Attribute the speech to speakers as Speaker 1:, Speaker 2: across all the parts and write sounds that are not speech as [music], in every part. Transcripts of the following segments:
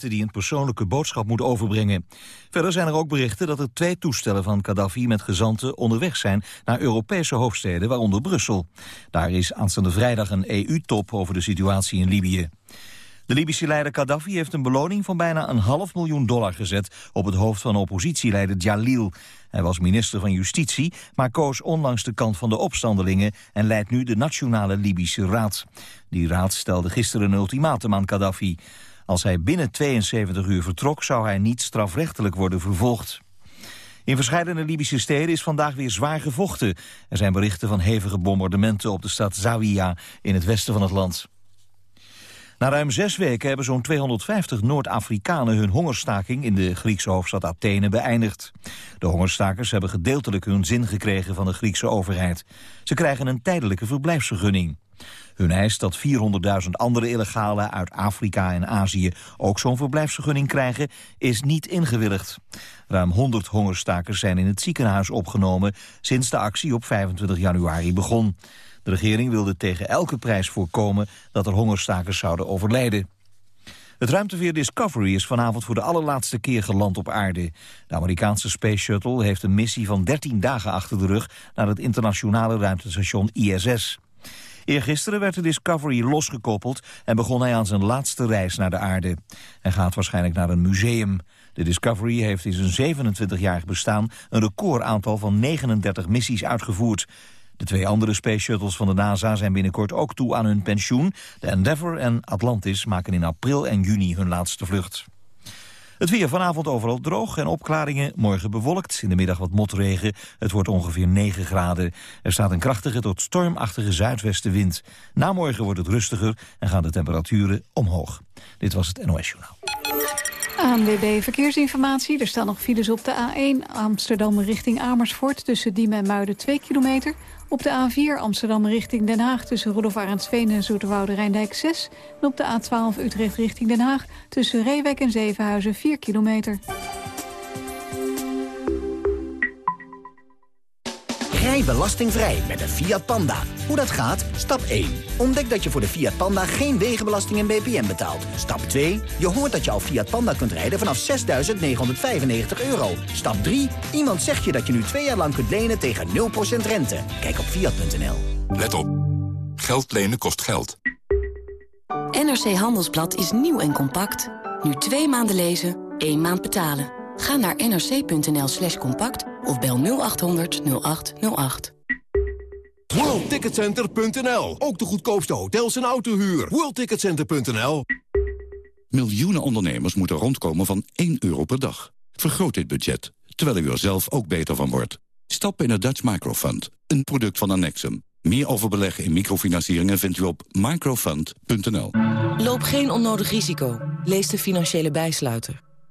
Speaker 1: die een persoonlijke boodschap moet overbrengen. Verder zijn er ook berichten dat er twee toestellen van Gaddafi met gezanten onderweg zijn naar Europese hoofdsteden, waaronder Brussel. Daar is aanstaande vrijdag een EU-top over de situatie in Libië. De Libische leider Gaddafi heeft een beloning van bijna een half miljoen dollar gezet op het hoofd van oppositieleider Jalil. Hij was minister van Justitie, maar koos onlangs de kant van de opstandelingen en leidt nu de Nationale Libische Raad. Die raad stelde gisteren een ultimatum aan Gaddafi. Als hij binnen 72 uur vertrok, zou hij niet strafrechtelijk worden vervolgd. In verschillende Libische steden is vandaag weer zwaar gevochten. Er zijn berichten van hevige bombardementen op de stad Zawiya in het westen van het land. Na ruim zes weken hebben zo'n 250 Noord-Afrikanen hun hongerstaking in de Griekse hoofdstad Athene beëindigd. De hongerstakers hebben gedeeltelijk hun zin gekregen van de Griekse overheid. Ze krijgen een tijdelijke verblijfsvergunning. Hun eis dat 400.000 andere illegalen uit Afrika en Azië ook zo'n verblijfsvergunning krijgen, is niet ingewilligd. Ruim 100 hongerstakers zijn in het ziekenhuis opgenomen sinds de actie op 25 januari begon. De regering wilde tegen elke prijs voorkomen dat er hongerstakers zouden overlijden. Het ruimteveer Discovery is vanavond voor de allerlaatste keer geland op aarde. De Amerikaanse Space Shuttle heeft een missie van 13 dagen achter de rug... naar het internationale ruimtestation ISS. Eergisteren werd de Discovery losgekoppeld en begon hij aan zijn laatste reis naar de aarde. Hij gaat waarschijnlijk naar een museum. De Discovery heeft in zijn 27-jarig bestaan een recordaantal van 39 missies uitgevoerd. De twee andere space shuttles van de NASA zijn binnenkort ook toe aan hun pensioen. De Endeavour en Atlantis maken in april en juni hun laatste vlucht. Het weer vanavond overal droog en opklaringen. Morgen bewolkt, in de middag wat motregen. Het wordt ongeveer 9 graden. Er staat een krachtige tot stormachtige zuidwestenwind. Na morgen wordt het rustiger en gaan de temperaturen omhoog. Dit was het NOS Journaal.
Speaker 2: ANWB Verkeersinformatie. Er staan nog files op de A1 Amsterdam richting Amersfoort... tussen Diemen en Muiden 2 kilometer. Op de A4 Amsterdam richting Den Haag tussen Rudolf Arendsveen en Zoeterwoude Rijndijk 6. En op de A12 Utrecht richting Den Haag tussen Reewek en Zevenhuizen 4 kilometer.
Speaker 3: Rij belastingvrij met een Fiat Panda. Hoe dat gaat? Stap 1. Ontdek dat je voor de Fiat Panda geen wegenbelasting en BPM betaalt. Stap 2. Je hoort dat je al Fiat Panda kunt rijden vanaf 6.995 euro. Stap 3. Iemand zegt je dat je nu twee jaar lang kunt lenen tegen 0% rente. Kijk op Fiat.nl.
Speaker 4: Let op. Geld lenen kost geld.
Speaker 5: NRC Handelsblad is nieuw en compact. Nu twee maanden lezen, één maand betalen. Ga naar nrc.nl slash compact of bel 0800 0808.
Speaker 6: WorldTicketCenter.nl. Ook de goedkoopste hotels en autohuur. WorldTicketCenter.nl.
Speaker 7: Miljoenen ondernemers moeten rondkomen van 1 euro per dag. Vergroot dit budget, terwijl u er zelf ook beter van wordt. Stap in het Dutch Microfund, een product van Annexum. Meer over beleggen in microfinancieringen vindt u op microfund.nl.
Speaker 8: Loop geen onnodig risico. Lees de financiële bijsluiter.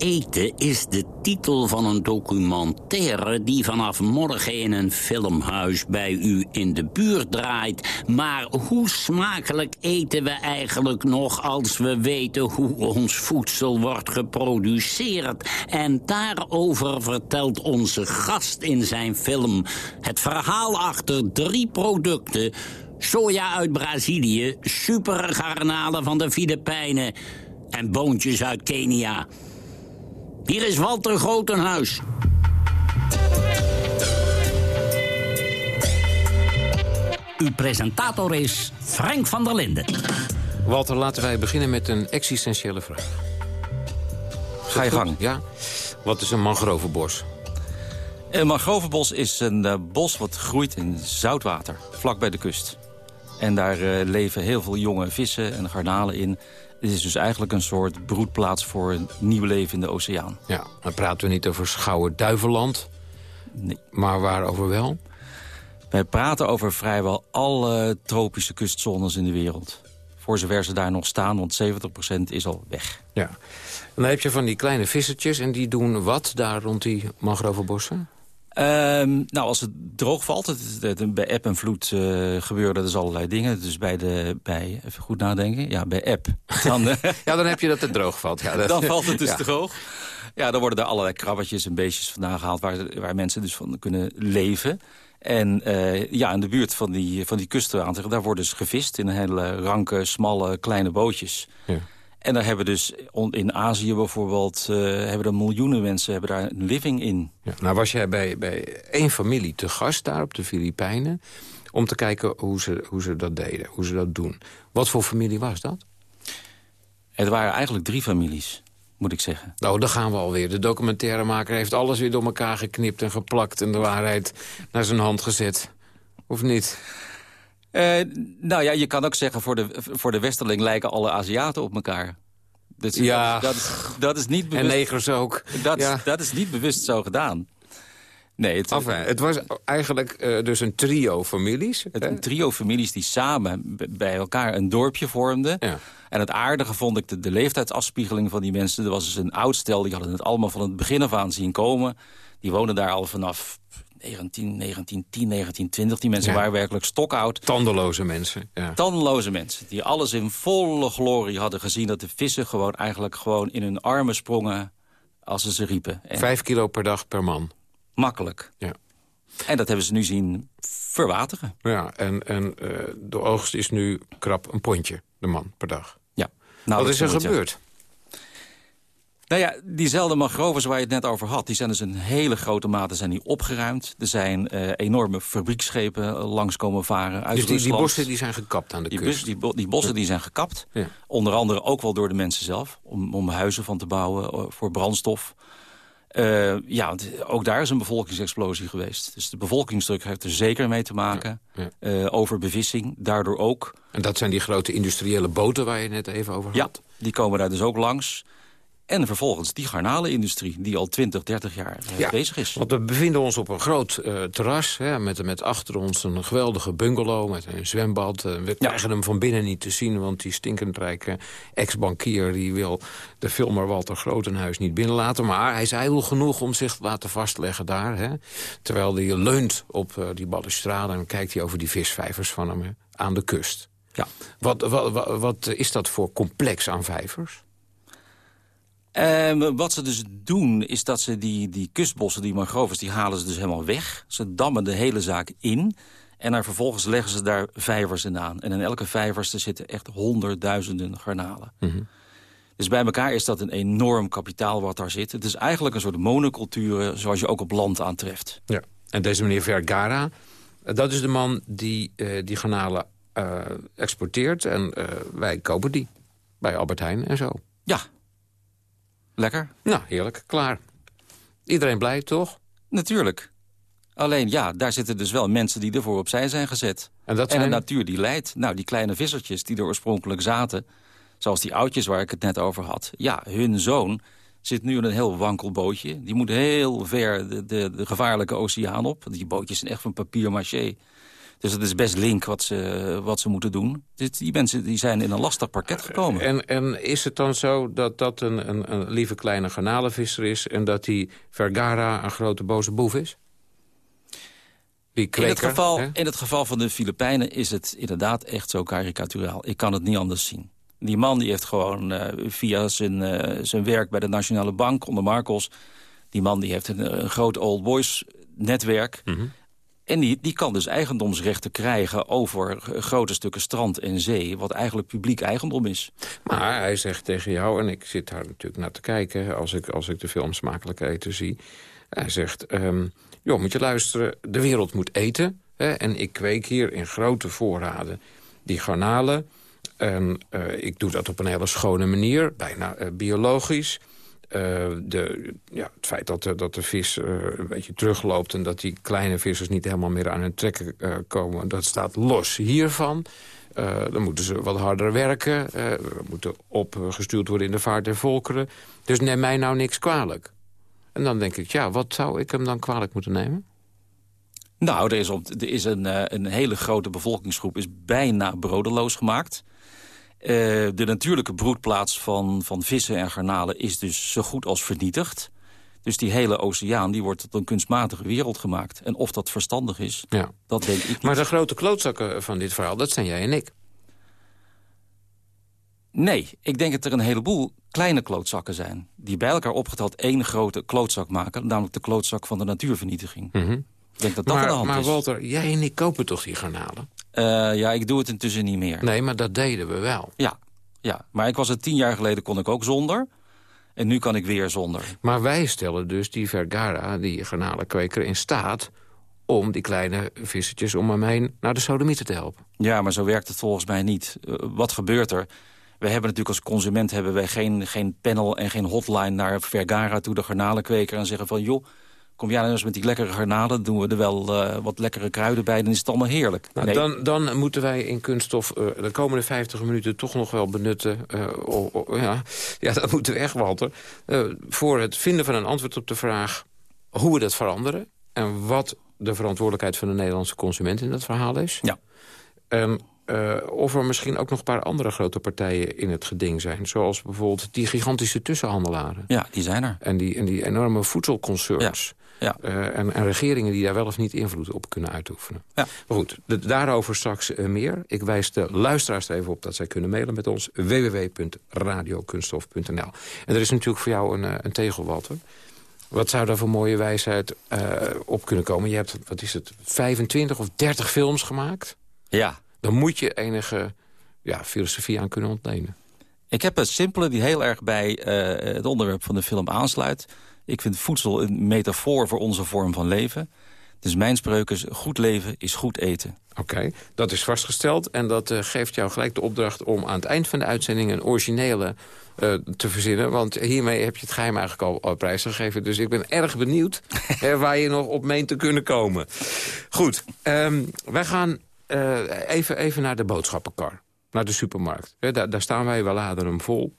Speaker 9: eten is de titel van een documentaire... die vanaf morgen in een filmhuis bij u in de buurt draait. Maar hoe smakelijk eten we eigenlijk nog... als we weten hoe ons voedsel wordt geproduceerd? En daarover vertelt onze gast in zijn film... het verhaal achter drie producten... Soja uit Brazilië, supergarnalen van de Filipijnen en boontjes uit Kenia. Hier is Walter Grotenhuis. Uw presentator is Frank van der Linden.
Speaker 10: Walter, laten wij beginnen met een existentiële vraag.
Speaker 11: Ga je gang.
Speaker 10: Ja? Wat is een mangrovenbos?
Speaker 11: Een mangrovenbos is een uh, bos wat groeit in zoutwater, vlak bij de kust. En daar uh, leven heel veel jonge vissen en garnalen in. Het is dus eigenlijk een soort broedplaats voor een nieuw leven in de oceaan.
Speaker 10: Ja, dan praten we niet over Schouwen-Duiveland.
Speaker 11: Nee.
Speaker 10: Maar waarover wel?
Speaker 11: Wij praten over vrijwel alle tropische kustzones in de wereld. Voor zover ze daar nog staan, want 70% is al weg.
Speaker 10: Ja. En dan heb je van die kleine vissertjes en die doen wat daar rond die mangrovenbossen?
Speaker 11: Ehm, nou, als het droog valt, het, het- bij eb en vloed eh, gebeuren dus allerlei dingen. Dus bij de, bij, even goed nadenken, ja, bij eb. [laughs] Dan, eh,
Speaker 10: Ja, dan heb je dat het droog valt. Ja, dat-
Speaker 11: dan valt het dus
Speaker 10: Ja.
Speaker 11: droog. Ja, dan worden er allerlei krabbetjes en beestjes vandaan gehaald... waar, waar mensen dus van kunnen leven. En eh, ja, in de buurt van die, van die kusten, daar wordt dus gevist... in hele ranke, smalle, kleine bootjes.
Speaker 10: Ja.
Speaker 11: En daar hebben dus in Azië bijvoorbeeld... eh, hebben er miljoenen mensen hebben daar een living in.
Speaker 10: Ja, nou was jij bij, bij één familie te gast daar op de Filipijnen... om te kijken hoe ze, hoe ze dat deden, hoe ze dat doen. Wat voor familie was dat?
Speaker 11: Het waren eigenlijk drie families, moet ik zeggen.
Speaker 10: Nou, daar gaan we alweer. De documentairemaker heeft alles weer door elkaar geknipt en geplakt... en de waarheid naar zijn hand gezet. Of niet?
Speaker 11: Eh, nou ja, je kan ook zeggen, voor de, voor de westerling lijken alle Aziaten op elkaar. Dus
Speaker 10: Ja.
Speaker 11: dat, is, dat, is, niet
Speaker 10: En
Speaker 11: bewust.
Speaker 10: negers ook.
Speaker 11: Dat,
Speaker 10: Ja.
Speaker 11: dat is niet bewust zo gedaan. Nee, het,
Speaker 10: Enfin, het was eigenlijk eh, dus een trio families.
Speaker 11: het een trio families die samen bij elkaar een dorpje vormden.
Speaker 10: Ja.
Speaker 11: En het aardige vond ik de, de leeftijdsafspiegeling van die mensen. Er was dus een oud stel, die hadden het allemaal van het begin af aan zien komen. Die woonden daar al vanaf 19, 1910, 1920. Die mensen
Speaker 10: Ja.
Speaker 11: waren werkelijk stokoud.
Speaker 10: Tandeloze mensen. Ja.
Speaker 11: Tandeloze mensen die alles in volle glorie hadden gezien... dat de vissen gewoon eigenlijk gewoon in hun armen sprongen als ze ze riepen. En
Speaker 10: Vijf kilo per dag per man.
Speaker 11: makkelijk.
Speaker 10: Ja.
Speaker 11: En dat hebben ze nu zien verwateren.
Speaker 10: Ja, en, en eh, de oogst is nu krap een pondje, de man, per dag.
Speaker 11: Ja.
Speaker 10: Wat is er gebeurd?
Speaker 11: Nou ja, diezelfde mangroves waar je het net over had... die zijn dus in hele grote mate zijn die opgeruimd. Er zijn eh, enorme fabrieksschepen eh, langskomen varen uit
Speaker 10: Dus die, die bossen die zijn gekapt aan de
Speaker 11: Die,
Speaker 10: kust.
Speaker 11: bus, die, bo- die bossen die zijn gekapt.
Speaker 10: Ja.
Speaker 11: Onder andere ook wel door de mensen zelf. Om, om huizen van te bouwen eh, voor brandstof. Ja, want ook daar is een bevolkingsexplosie geweest. Dus de bevolkingsdruk heeft er zeker mee te maken.
Speaker 10: Ja,
Speaker 11: Eh, overbevissing, daardoor ook.
Speaker 10: En dat zijn die grote industriële boten waar je het net even over
Speaker 11: Ja,
Speaker 10: had.
Speaker 11: die komen daar dus ook langs. En vervolgens die garnalenindustrie die al 20, 30 jaar eh,
Speaker 10: Ja,
Speaker 11: bezig is.
Speaker 10: Want we bevinden ons op een groot eh, terras. Hè, met, met achter ons een geweldige bungalow met een zwembad. Eh, we krijgen hem van binnen niet te zien. Want die stinkend rijke ex-bankier... die wil de filmer Walter Grotenhuis niet binnenlaten. Maar hij is ijdel genoeg om zich te laten vastleggen daar. Hè, terwijl hij leunt op die balustrade... en kijkt hij over die visvijvers van hem hè, aan de kust.
Speaker 11: Ja.
Speaker 10: Wat, wat, wat, wat is dat voor complex aan vijvers?
Speaker 11: Ehm, wat ze dus doen, is dat ze die, die kustbossen, die mangroves, die halen ze dus helemaal weg. Ze dammen de hele zaak in. En dan vervolgens leggen ze daar vijvers in aan. En in elke vijvers er zitten echt honderdduizenden garnalen. Dus bij elkaar is dat een enorm kapitaal wat daar zit. Het is eigenlijk een soort monocultuur zoals je ook op land aantreft.
Speaker 10: Ja. En deze meneer Vergara, eh, dat is de man die eh, die garnalen eh, exporteert. En wij kopen die bij Albert Heijn en zo.
Speaker 11: Ja, lekker.
Speaker 10: Nou, heerlijk, klaar. Iedereen blij, toch?
Speaker 11: Natuurlijk. Alleen ja, daar zitten dus wel mensen die ervoor opzij zijn gezet.
Speaker 10: En dat
Speaker 11: En de natuur die leidt. Nou, die kleine vissertjes die er oorspronkelijk zaten... zoals die oudjes waar ik het net over had... ja, hun zoon zit nu in een heel wankel bootje. Die moet heel ver de, de, de gevaarlijke oceaan op. Die bootjes zijn echt van papier maché. Dus het is best link wat ze, wat ze moeten doen. Dus die mensen die zijn in een lastig parket gekomen.
Speaker 10: En, en is het dan zo dat dat een, een, een lieve kleine garnalenvisser is... en dat die Vergara een grote boze boef is? Die
Speaker 11: In het, geval,
Speaker 10: hè?
Speaker 11: in het geval van de Filipijnen is het inderdaad echt zo karikaturaal. Ik kan het niet anders zien. Die man die heeft gewoon eh, via zijn, eh, zijn werk bij de Nationale Bank onder Marcos... die man die heeft een, een groot old boys netwerk...
Speaker 10: Mhm.
Speaker 11: En die, die kan dus eigendomsrechten krijgen over grote stukken strand en zee... wat eigenlijk publiek eigendom is.
Speaker 10: Maar hij zegt tegen jou, en ik zit daar natuurlijk naar te kijken... als ik, als ik de film Smakelijk Eten zie. Hij zegt, ehm, joh, moet je luisteren, de wereld moet eten. Hè, en ik kweek hier in grote voorraden die garnalen. En eh, ik doe dat op een hele schone manier, bijna eh, biologisch. Uh, de, ja, het feit dat, de, dat de vis uh, een beetje terugloopt... en dat die kleine vissers niet helemaal meer aan hun trekken komen... dat staat los hiervan. dan moeten ze wat harder werken. we moeten opgestuurd worden in de vaart der volkeren. Dus neem mij nou niks kwalijk. En dan denk ik, ja, wat zou ik hem dan kwalijk moeten nemen?
Speaker 11: Nou, er is, er is een, een hele grote bevolkingsgroep is bijna brodeloos gemaakt... Uh, de natuurlijke broedplaats van, van vissen en garnalen is dus zo goed als vernietigd. Dus die hele oceaan die wordt tot een kunstmatige wereld gemaakt. En of dat verstandig is, ja. dat denk ik niet.
Speaker 10: Maar de grote klootzakken van dit verhaal, dat zijn jij en ik.
Speaker 11: Nee, ik denk dat er een heleboel kleine klootzakken zijn... die bij elkaar opgeteld één grote klootzak maken... namelijk de klootzak van de natuurvernietiging.
Speaker 10: Mm -hmm.
Speaker 11: Ik denk dat dat
Speaker 10: maar,
Speaker 11: aan de hand
Speaker 10: maar
Speaker 11: is.
Speaker 10: Walter, jij en ik kopen toch die garnalen?
Speaker 11: Uh, ja, ik doe het intussen niet meer.
Speaker 10: Nee, maar dat deden we wel.
Speaker 11: Ja, ja. maar ik was het tien jaar geleden kon ik ook zonder. En nu kan ik weer zonder.
Speaker 10: Maar wij stellen dus die Vergara, die garnalenkweker, in staat... om die kleine vissertjes om hem heen naar de sodomieten te helpen.
Speaker 11: Ja, maar zo werkt het volgens mij niet. Uh, wat gebeurt er? We hebben natuurlijk als consument hebben wij geen, geen panel en geen hotline naar Vergara toe, de garnalenkweker, en zeggen van joh, kom jij nou eens met die lekkere garnalen, doen we er wel uh, wat lekkere kruiden bij, dan is het allemaal heerlijk.
Speaker 10: Nou, nee. dan, dan moeten wij in kunststof uh, de komende 50 minuten toch nog wel benutten. Uh, oh, oh, ja. [laughs] ja, dat moeten we echt, Walter. voor het vinden van een antwoord op de vraag hoe we dat veranderen. En wat de verantwoordelijkheid van de Nederlandse consument in dat verhaal is.
Speaker 11: Ja.
Speaker 10: Uh, of er misschien ook nog een paar andere grote partijen in het geding zijn. Zoals bijvoorbeeld die gigantische tussenhandelaren.
Speaker 11: Ja, die zijn er.
Speaker 10: En die, en die enorme voedselconcerns.
Speaker 11: Ja.
Speaker 10: Uh, en, en, regeringen die daar wel of niet invloed op kunnen uitoefenen.
Speaker 11: Ja.
Speaker 10: Maar goed, de, daarover straks uh, meer. Ik wijs de luisteraars er even op dat zij kunnen mailen met ons. www.radiokunstof.nl En er is natuurlijk voor jou een, een tegel, Walter. Wat zou daar voor mooie wijsheid op kunnen komen? Je hebt, wat is het, 25 of 30 films gemaakt?
Speaker 11: Ja
Speaker 10: dan moet je enige ja, filosofie aan kunnen ontlenen.
Speaker 11: Ik heb een simpele die heel erg bij het onderwerp van de film aansluit. Ik vind voedsel een metafoor voor onze vorm van leven. Dus mijn spreuk is, goed leven is goed eten.
Speaker 10: Oké, okay, dat is vastgesteld. En dat uh, geeft jou gelijk de opdracht om aan het eind van de uitzending... een originele uh, te verzinnen. Want hiermee heb je het geheim eigenlijk al, al prijsgegeven. Dus ik ben erg benieuwd [laughs] waar je nog op meent te kunnen komen. Goed, um, wij gaan uh, even, even naar de boodschappenkar. Naar de supermarkt. He, daar, daar, staan wij, we laden hem vol.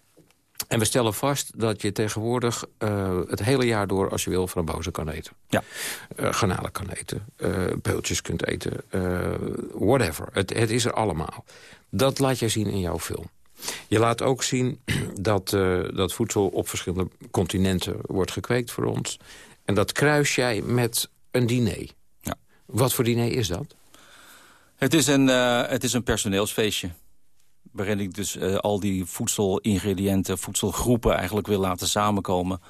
Speaker 10: En we stellen vast dat je tegenwoordig uh, het hele jaar door... als je wil, frambozen kan eten.
Speaker 11: Ja.
Speaker 10: Uh, garnalen kan eten. peultjes kunt eten. whatever. Het, het is er allemaal. Dat laat jij zien in jouw film. Je laat ook zien [clears throat] dat, dat voedsel op verschillende continenten wordt gekweekt voor ons. En dat kruis jij met een diner.
Speaker 11: Ja.
Speaker 10: Wat voor diner is dat?
Speaker 11: Het is een, het is een personeelsfeestje. Waarin ik dus uh, al die voedselingrediënten, voedselgroepen eigenlijk wil laten samenkomen.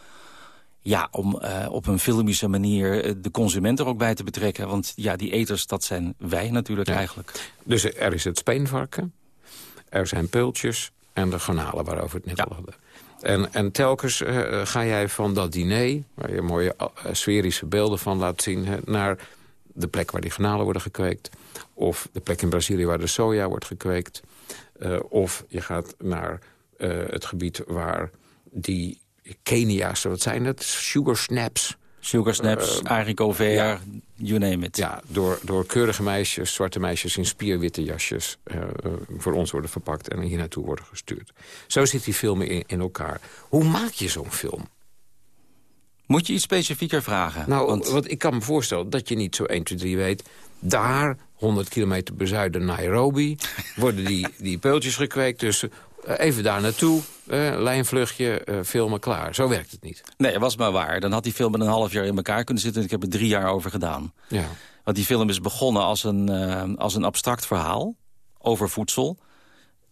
Speaker 11: Ja, om uh, op een filmische manier de consument er ook bij te betrekken. Want ja, die eters, dat zijn wij natuurlijk ja. eigenlijk.
Speaker 10: Dus er is het speenvarken, er zijn peultjes en de garnalen waarover we het net ja. al hadden. En, en telkens uh, ga jij van dat diner, waar je mooie sferische beelden van laat zien... naar de plek waar die garnalen worden gekweekt. Of de plek in Brazilië waar de soja wordt gekweekt. Uh, of je gaat naar uh, het gebied waar die Kenia's, wat zijn het? Sugar snaps.
Speaker 11: Sugar snaps, uh, haricot vert, ja, you name it.
Speaker 10: Ja, door, door keurige meisjes, zwarte meisjes in spierwitte jasjes... voor ons worden verpakt en hier naartoe worden gestuurd. Zo zit die film in, in elkaar. Hoe maak je zo'n film?
Speaker 11: Moet je iets specifieker vragen?
Speaker 10: Nou, want... want ik kan me voorstellen dat je niet zo 1, 2, 3 weet... daar, 100 kilometer bezuiden Nairobi... [laughs] worden die, die peultjes gekweekt. Dus uh, even daar naartoe, uh, lijnvluchtje, uh, filmen, klaar. Zo werkt het niet.
Speaker 11: Nee, was maar waar. Dan had die film in een half jaar in elkaar kunnen zitten... en ik heb er drie jaar over gedaan.
Speaker 10: Ja.
Speaker 11: Want die film is begonnen als een, als een abstract verhaal over voedsel.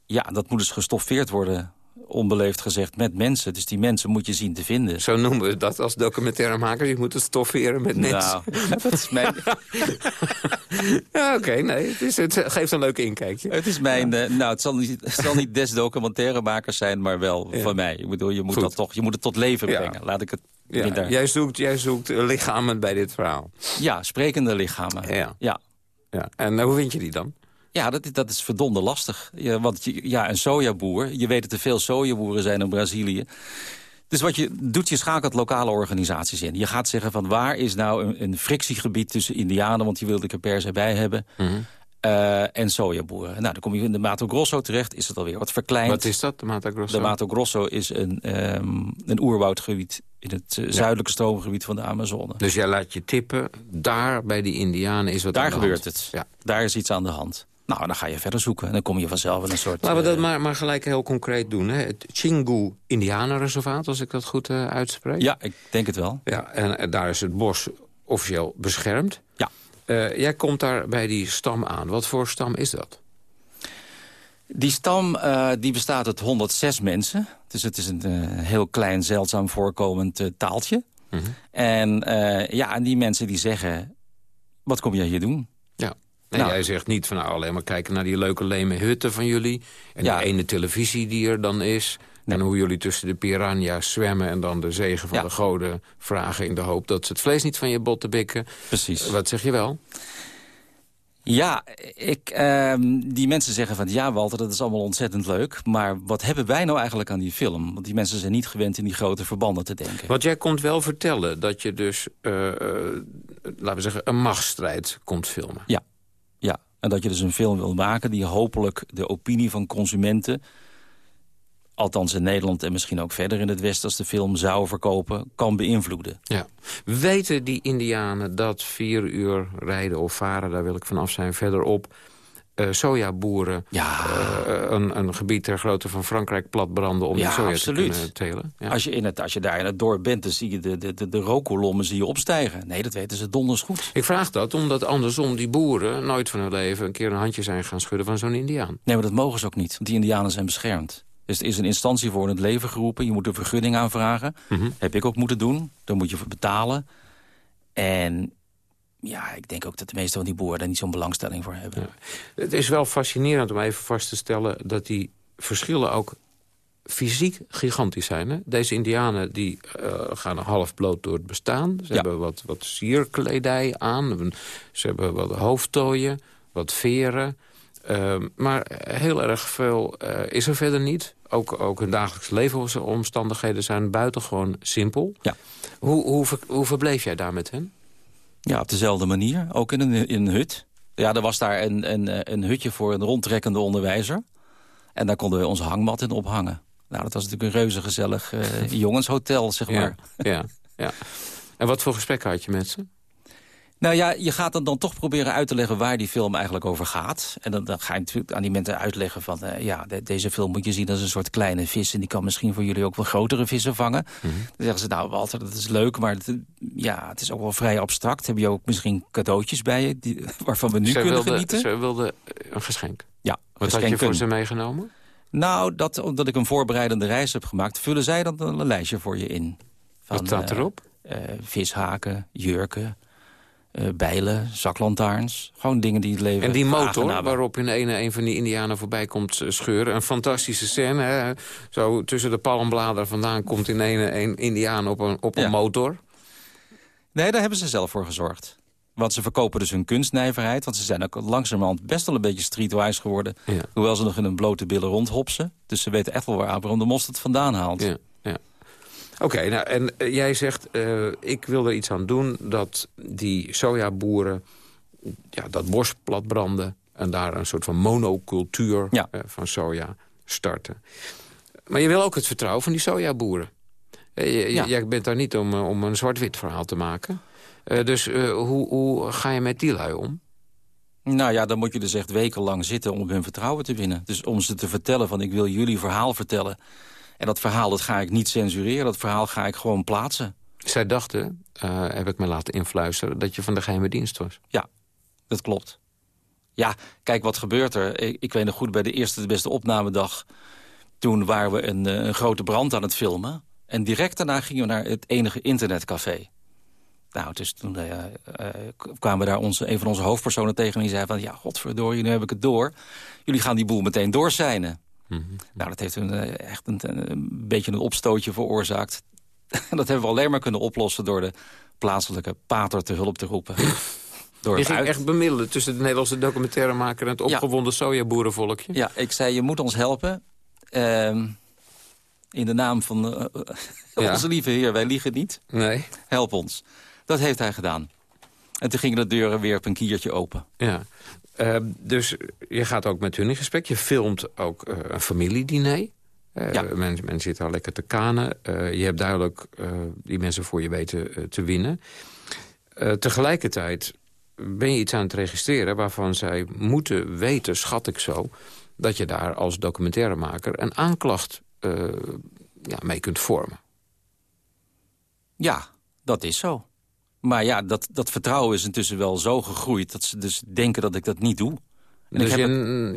Speaker 11: Ja, dat moet dus gestoffeerd worden onbeleefd gezegd, met mensen. Dus die mensen moet je zien te vinden.
Speaker 10: Zo noemen we dat als documentairemaker. Je moet het stofferen met mensen.
Speaker 11: Nou, [laughs] dat is mijn... [laughs]
Speaker 10: ja, oké, okay, nee. Het, is, het, geeft een leuk inkijkje.
Speaker 11: Het is mijn... Ja. Uh, nou, het zal niet, het zal niet des documentairemakers zijn, maar wel ja. van mij. Ik bedoel, je moet, dat toch, je moet het tot leven brengen. Laat ik het
Speaker 10: ja, jij, zoekt, jij zoekt lichamen bij dit verhaal.
Speaker 11: Ja, sprekende lichamen.
Speaker 10: Ja.
Speaker 11: ja.
Speaker 10: ja. En hoe vind je die dan?
Speaker 11: Ja, dat, dat is verdomde lastig. Ja, want ja, een sojaboer, je weet dat er veel sojaboeren zijn in Brazilië. Dus wat je doet, je schakelt lokale organisaties in. Je gaat zeggen van waar is nou een, een frictiegebied tussen indianen... want die wilde ik er per se bij hebben...
Speaker 10: Mhm.
Speaker 11: eh, en sojaboeren. Nou, dan kom je in de Mato Grosso terecht, is het alweer wat verkleind.
Speaker 10: Wat is dat, de Mato Grosso?
Speaker 11: De Mato Grosso is een, ehm, een oerwoudgebied in het eh, zuidelijke stroomgebied van de Amazone.
Speaker 10: Dus jij laat je tippen, daar bij die indianen is wat
Speaker 11: Daar
Speaker 10: aan de
Speaker 11: gebeurt het.
Speaker 10: Ja.
Speaker 11: Daar is iets aan de hand. Nou, dan ga je verder zoeken. En dan kom je vanzelf in een soort...
Speaker 10: Laten we dat
Speaker 11: eh,
Speaker 10: maar, maar gelijk heel concreet doen. Hè? Het Chingu Indianenreservaat, als ik dat goed eh, uitspreek.
Speaker 11: Ja, ik denk het wel.
Speaker 10: Ja, en daar is het bos officieel beschermd.
Speaker 11: Ja.
Speaker 10: Eh, jij komt daar bij die stam aan. Wat voor stam is dat?
Speaker 11: Die stam die bestaat uit 106 mensen. Dus het is een heel klein, zeldzaam voorkomend taaltje.
Speaker 10: Mhm.
Speaker 11: En ja, en die mensen die zeggen... Wat kom jij hier doen?
Speaker 10: Nee,
Speaker 11: Nou.
Speaker 10: jij zegt niet van nou, alleen maar kijken naar die leuke leme hutten van jullie. En
Speaker 11: Ja.
Speaker 10: die ene televisie die er dan is. En hoe jullie tussen de piranha's zwemmen... en dan de zegen van
Speaker 11: Ja.
Speaker 10: de goden vragen in de hoop... dat ze het vlees niet van je botten bikken.
Speaker 11: Precies.
Speaker 10: Wat zeg je wel?
Speaker 11: Ja, ik, ehm, die mensen zeggen van... ja, Walter, dat is allemaal ontzettend leuk. Maar wat hebben wij nou eigenlijk aan die film? Want die mensen zijn niet gewend in die grote verbanden te denken.
Speaker 10: Want jij komt wel vertellen dat je dus, eh, eh, laten we zeggen, een machtsstrijd komt filmen.
Speaker 11: Ja, ja. En dat je dus een film wil maken die hopelijk de opinie van consumenten... althans in Nederland en misschien ook verder in het Westen... als de film zou verkopen, kan beïnvloeden.
Speaker 10: Ja. Weten die indianen dat vier uur rijden of varen, daar wil ik vanaf zijn, verderop... eh sojaboeren
Speaker 11: Ja.
Speaker 10: eh, een, een gebied ter grootte van Frankrijk platbranden om die
Speaker 11: Ja,
Speaker 10: soja
Speaker 11: absoluut.
Speaker 10: te kunnen telen? Ja.
Speaker 11: Als, je in het, als je daar in het dorp bent, dan zie je de, de, de, de rookkolommen zie je opstijgen. Nee, dat weten ze donders goed.
Speaker 10: Ik vraag dat omdat andersom die boeren nooit van hun leven... een keer een handje zijn gaan schudden van zo'n indiaan.
Speaker 11: Nee, maar dat mogen ze ook niet, want die indianen zijn beschermd. Dus er is een instantie voor in het leven geroepen. Je moet een vergunning aanvragen.
Speaker 10: Mhm.
Speaker 11: Heb ik ook moeten doen. Daar moet je voor betalen. En ja, ik denk ook dat de meeste van die boeren daar niet zo'n belangstelling voor hebben.
Speaker 10: Het is wel fascinerend om even vast te stellen... dat die verschillen ook fysiek gigantisch zijn. Hè? Deze indianen die, eh, gaan half bloot door het bestaan. Ze
Speaker 11: Ja.
Speaker 10: hebben wat, wat sierkledij aan. Ze hebben wat hoofdtooien, wat veren. Ehm, maar heel erg veel eh, is er verder niet. Ook, ook hun dagelijks levensomstandigheden zijn buitengewoon simpel.
Speaker 11: Ja.
Speaker 10: Hoe, hoe, hoe verbleef jij daar met hen?
Speaker 11: Ja, op dezelfde manier. Ook in een, in een hut. Ja, er was daar een, een, eh, een hutje voor een rondtrekkende onderwijzer. En daar konden we onze hangmat in ophangen. Nou, dat was natuurlijk een reuze gezellig eh, [laughs] jongenshotel, zeg maar.
Speaker 10: Ja, ja, ja. En wat voor gesprekken had je met ze?
Speaker 11: Nou ja, je gaat dan, dan toch proberen uit te leggen waar die film eigenlijk over gaat. En dan, dan ga je natuurlijk aan die mensen uitleggen van... eh, ja, de- deze film moet je zien als een soort kleine vis... en die kan misschien voor jullie ook wel grotere vissen vangen.
Speaker 10: Mhm.
Speaker 11: Dan zeggen ze, nou Walter, dat is leuk, maar het, ja, het is ook wel vrij abstract. Heb je ook misschien cadeautjes bij je die, [laughs] waarvan we nu
Speaker 10: Zij
Speaker 11: kunnen
Speaker 10: wilde,
Speaker 11: genieten?
Speaker 10: Ze wilde een geschenk.
Speaker 11: Ja,
Speaker 10: Wat had je voor ze meegenomen?
Speaker 11: Nou, dat, omdat ik een voorbereidende reis heb gemaakt... vullen zij dan een lijstje voor je in.
Speaker 10: Wat staat
Speaker 11: eh,
Speaker 10: erop?
Speaker 11: eh, vishaken, jurken, eh, bijlen, zaklantaarns. Gewoon dingen die het leven
Speaker 10: En die motor waarop in ene een van die indianen voorbij komt eh, scheuren. Een fantastische scène. Hè? Zo tussen de palmbladeren vandaan komt in ene een indiaan op een, op een motor.
Speaker 11: Nee, daar hebben ze zelf voor gezorgd. Want ze verkopen dus hun kunstnijverheid. Want ze zijn ook langzamerhand best wel een beetje streetwise geworden.
Speaker 10: Ja.
Speaker 11: Hoewel ze nog in hun blote billen rondhopsen. Dus ze weten echt wel waar Abraham de Mosterd vandaan haalt.
Speaker 10: Ja, Oké, nou, en eh, jij zegt, eh, ik wil er iets aan doen... dat die sojaboeren ja, dat bos platbranden... en daar een soort van monocultuur
Speaker 11: Ja.
Speaker 10: eh, van soja starten. Maar je wil ook het vertrouwen van die sojaboeren. Je- je-
Speaker 11: Ja.
Speaker 10: Jij bent daar niet om, om een zwart-wit verhaal te maken. Dus hoe, hoe ga je met die lui om?
Speaker 11: Nou ja, dan moet je dus echt wekenlang zitten om hun vertrouwen te winnen. Dus om ze te vertellen van ik wil jullie verhaal vertellen. En dat verhaal dat ga ik niet censureren. Dat verhaal ga ik gewoon plaatsen.
Speaker 10: Zij dachten, eh, heb ik me laten influisteren... dat je van de geheime dienst was.
Speaker 11: Ja, dat klopt. Ja, kijk, wat gebeurt er? Ik, ik weet nog goed, bij de eerste de beste opnamedag... toen waren we een, eh, een grote brand aan het filmen. En direct daarna gingen we naar het enige internetcafé. Nou, dus toen eh, kwamen we daar onze, een van onze hoofdpersonen tegen... en die zei van, ja, godverdorie, nu heb ik het door. Jullie gaan die boel meteen doorzijnen. Nou, dat heeft een, eh, echt een, een beetje een opstootje veroorzaakt. [laughs] dat hebben we alleen maar kunnen oplossen... door de plaatselijke pater te hulp te roepen. [laughs] Door
Speaker 10: Je ging
Speaker 11: uit-
Speaker 10: echt bemiddelen tussen de Nederlandse documentairemaker... en het
Speaker 11: Ja.
Speaker 10: opgewonden sojaboerenvolkje.
Speaker 11: Ja, ik zei, je moet ons helpen. Ehm, In de naam van uh, [laughs] ja. onze lieve heer, wij liegen niet.
Speaker 10: Nee.
Speaker 11: Help ons. Dat heeft hij gedaan. En toen gingen de deuren weer op een kiertje open.
Speaker 10: Ja. Uh, dus je gaat ook met hun in gesprek. Je filmt ook uh, een familiediner. Uh, ja. men, men zit al lekker te kanen. je hebt duidelijk die mensen voor je weten te winnen. tegelijkertijd ben je iets aan het registreren... waarvan zij moeten weten, schat ik zo... dat je daar als documentairemaker een aanklacht ja, mee kunt vormen.
Speaker 11: Ja, dat is zo. Maar ja, dat, dat vertrouwen is intussen wel zo gegroeid... dat ze dus denken dat ik dat niet doe.
Speaker 10: En dus je,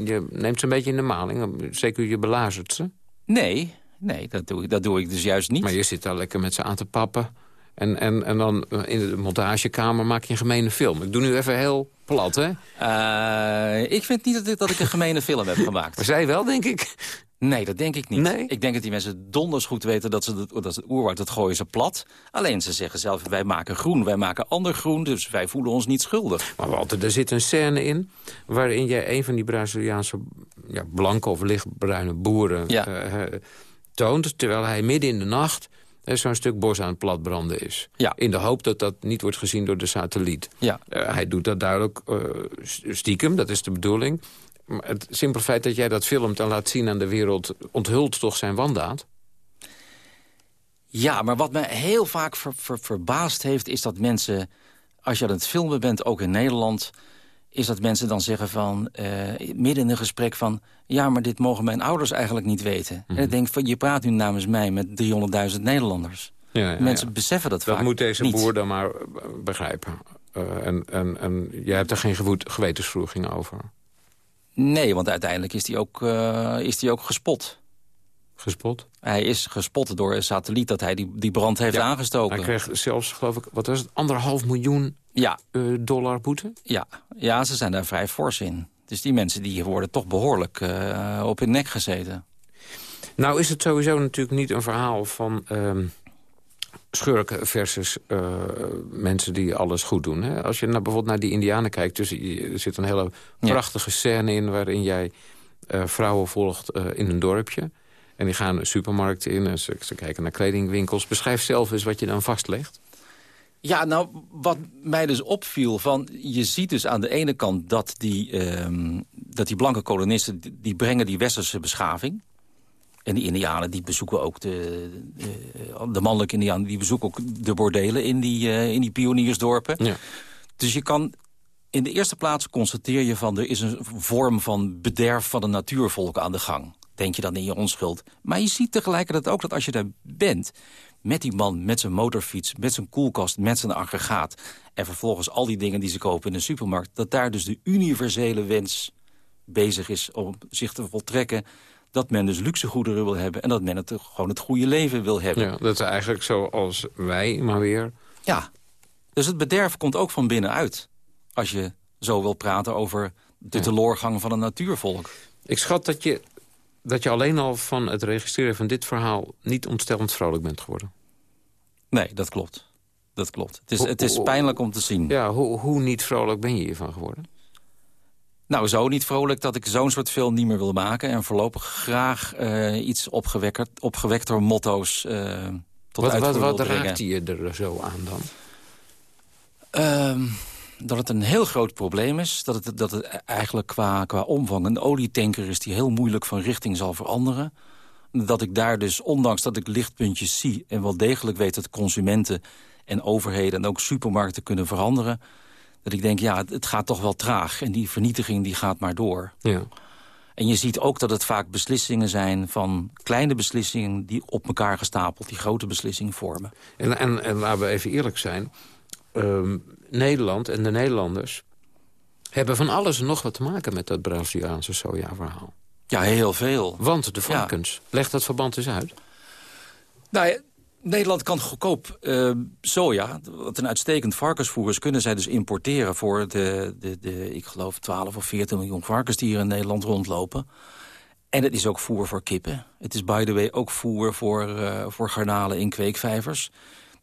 Speaker 10: je, neemt ze een beetje in de maling? Zeker je belazert ze?
Speaker 11: Nee, nee dat, doe ik, dat doe ik dus juist niet.
Speaker 10: Maar je zit daar lekker met ze aan te pappen... En, en, en dan in de montagekamer maak je een gemene film. Ik doe nu even heel plat, hè?
Speaker 11: Uh, ik vind niet dat ik, dat ik een gemene film heb [laughs] gemaakt.
Speaker 10: Maar zij wel, denk ik.
Speaker 11: Nee, dat denk ik niet. Nee? Ik denk dat die mensen donders goed weten dat, ze dat, dat het oerwoud, dat gooien ze plat. Alleen ze zeggen zelf, wij maken groen, wij maken ander groen, dus wij voelen ons niet schuldig.
Speaker 10: Maar Walter, er zit een scène in waarin jij een van die Braziliaanse ja, blanke of lichtbruine boeren ja. uh, toont, terwijl hij midden in de nacht zo'n stuk bos aan het platbranden is. Ja. In de hoop dat dat niet wordt gezien door de satelliet. Ja. Uh, hij doet dat duidelijk uh, stiekem, dat is de bedoeling. Het simpele feit dat jij dat filmt en laat zien aan de wereld... onthult toch zijn wandaad?
Speaker 11: Ja, maar wat me heel vaak ver, ver, verbaasd heeft... is dat mensen, als je aan het filmen bent, ook in Nederland... is dat mensen dan zeggen van, uh, midden in een gesprek van... ja, maar dit mogen mijn ouders eigenlijk niet weten. Mm -hmm. En ik denk van, je praat nu namens mij met 300.000 Nederlanders. Ja, ja, mensen ja. beseffen dat,
Speaker 10: dat
Speaker 11: vaak
Speaker 10: moet deze
Speaker 11: niet.
Speaker 10: boer dan maar begrijpen. Uh, en, en, en jij hebt er geen gewetensvroeging over.
Speaker 11: Nee, want uiteindelijk is hij ook, uh, is die ook gespot.
Speaker 10: Gespot?
Speaker 11: Hij is gespot door een satelliet dat hij die, die brand heeft ja, aangestoken.
Speaker 10: Hij kreeg zelfs, geloof ik, wat was het, anderhalf miljoen ja. uh, dollar boete?
Speaker 11: Ja. ja, ze zijn daar vrij fors in. Dus die mensen die worden toch behoorlijk uh, op hun nek gezeten.
Speaker 10: Nou is het sowieso natuurlijk niet een verhaal van... Uh, schurken versus uh, mensen die alles goed doen. Hè? Als je nou bijvoorbeeld naar die indianen kijkt... Dus, er zit een hele prachtige ja. scène in... waarin jij uh, vrouwen volgt uh, in een dorpje. En die gaan een supermarkt in en ze, ze, kijken naar kledingwinkels. Beschrijf zelf eens wat je dan vastlegt.
Speaker 11: Ja, nou, wat mij dus opviel... Van, je ziet dus aan de ene kant dat die, um, dat die blanke kolonisten... die brengen die westerse beschaving en die indianen die bezoeken ook de, de, de mannelijke indianen... die bezoeken ook de bordelen in die, uh, in die pioniersdorpen. Ja. Dus je kan in de eerste plaats constateer je van... er is een vorm van bederf van de natuurvolk aan de gang. Denk je dan in je onschuld. Maar je ziet tegelijkertijd ook dat als je daar bent... met die man, met zijn motorfiets, met zijn koelkast, met zijn aggregaat... en vervolgens al die dingen die ze kopen in de supermarkt... dat daar dus de universele wens bezig is om zich te voltrekken dat men dus luxe goederen wil hebben... en dat men het gewoon het goede leven wil hebben.
Speaker 10: Ja, dat is eigenlijk zoals wij, maar weer...
Speaker 11: Ja, dus het bederf komt ook van binnenuit. Als je zo wil praten over de ja. teloorgang van een natuurvolk.
Speaker 10: Ik schat dat je, dat je alleen al van het registreren van dit verhaal... niet ontstellend vrolijk bent geworden.
Speaker 11: Nee, dat klopt. Dat klopt. Het is, het is pijnlijk om te zien.
Speaker 10: Ja, hoe, hoe niet vrolijk ben je hiervan geworden?
Speaker 11: Nou, zo niet vrolijk dat ik zo'n soort film niet meer wil maken. En voorlopig graag uh, iets opgewekt, opgewekter motto's uh, tot
Speaker 10: wat, Wat, wat raakte je er zo aan dan?
Speaker 11: Um, dat het een heel groot probleem is. Dat het, dat het eigenlijk qua, qua omvang een olietanker is... die heel moeilijk van richting zal veranderen. Dat ik daar dus, ondanks dat ik lichtpuntjes zie... en wel degelijk weet dat consumenten en overheden... en ook supermarkten kunnen veranderen dat ik denk, ja, het gaat toch wel traag. En die vernietiging die gaat maar door. Ja. En je ziet ook dat het vaak beslissingen zijn van kleine beslissingen... die op elkaar gestapeld die grote beslissingen vormen.
Speaker 10: En, en, en laten we even eerlijk zijn. Um, Nederland en de Nederlanders hebben van alles en nog wat te maken... met dat Braziliaanse soja-verhaal.
Speaker 11: Ja, heel veel.
Speaker 10: Want de varkens. Ja. Leg dat verband eens uit.
Speaker 11: Nou ja, Nederland kan goedkoop uh, soja, wat een uitstekend varkensvoer is... kunnen zij dus importeren voor de, de, de, ik geloof, 12 of 14 miljoen varkens... die hier in Nederland rondlopen. En het is ook voer voor kippen. Het is, by the way, ook voer voor, uh, voor garnalen in kweekvijvers.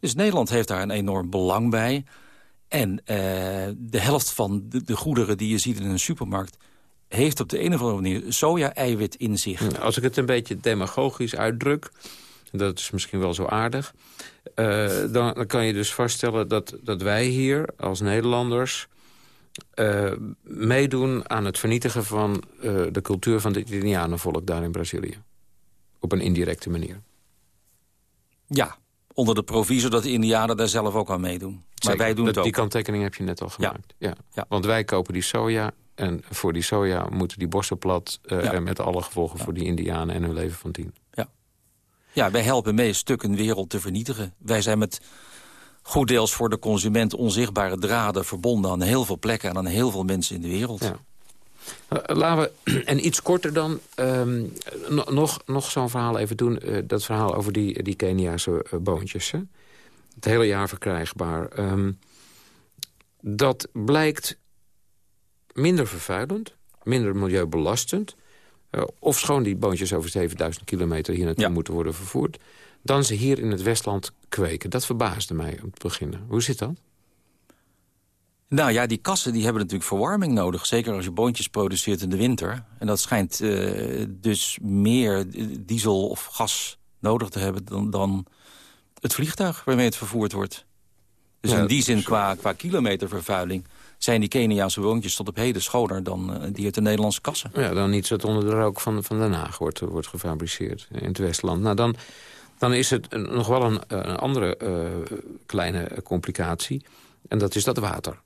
Speaker 11: Dus Nederland heeft daar een enorm belang bij. En uh, de helft van de, de goederen die je ziet in een supermarkt heeft op de een of andere manier soja-eiwit in zich.
Speaker 10: Als ik het een beetje demagogisch uitdruk, dat is misschien wel zo aardig... Uh, dan, dan, kan je dus vaststellen dat, dat wij hier als Nederlanders... Uh, meedoen aan het vernietigen van uh, de cultuur van het Indianenvolk daar in Brazilië. Op een indirecte manier.
Speaker 11: Ja, onder de proviso dat de Indianen daar zelf ook aan meedoen. Maar wij doen
Speaker 10: dat,
Speaker 11: het ook.
Speaker 10: Die kanttekening heb je net al gemaakt. Ja. ja. Want wij kopen die soja en voor die soja moeten die borsten plat... Uh, ja. met alle gevolgen voor die Indianen en hun leven van tien.
Speaker 11: Ja, wij helpen mee een stuk een wereld te vernietigen. Wij zijn met goed deels voor de consument onzichtbare draden... verbonden aan heel veel plekken en aan heel veel mensen in de wereld. Ja.
Speaker 10: Laten we, [clears throat] en iets korter dan, um, nog, nog zo'n verhaal even doen. Uh, dat verhaal over die, die Keniaanse uh, boontjes. Hè? Het hele jaar verkrijgbaar. Um, dat blijkt minder vervuilend, minder milieubelastend... Uh, of schoon die boontjes over 7000 kilometer hier naartoe ja. moeten worden vervoerd... dan ze hier in het Westland kweken. Dat verbaasde mij om te beginnen. Hoe zit dat?
Speaker 11: Nou ja, die kassen die hebben natuurlijk verwarming nodig. Zeker als je boontjes produceert in de winter. En dat schijnt uh, dus meer diesel of gas nodig te hebben... dan, dan het vliegtuig waarmee het vervoerd wordt. Dus ja, in die zin, qua, qua kilometervervuiling... zijn die Keniaanse boontjes tot op heden schoner dan uh, die uit de Nederlandse kassen.
Speaker 10: Ja, dan iets wat onder de rook van, van Den Haag wordt, wordt gefabriceerd in het Westland. Nou, dan, dan is het nog wel een, een andere uh, kleine complicatie. En dat is dat water.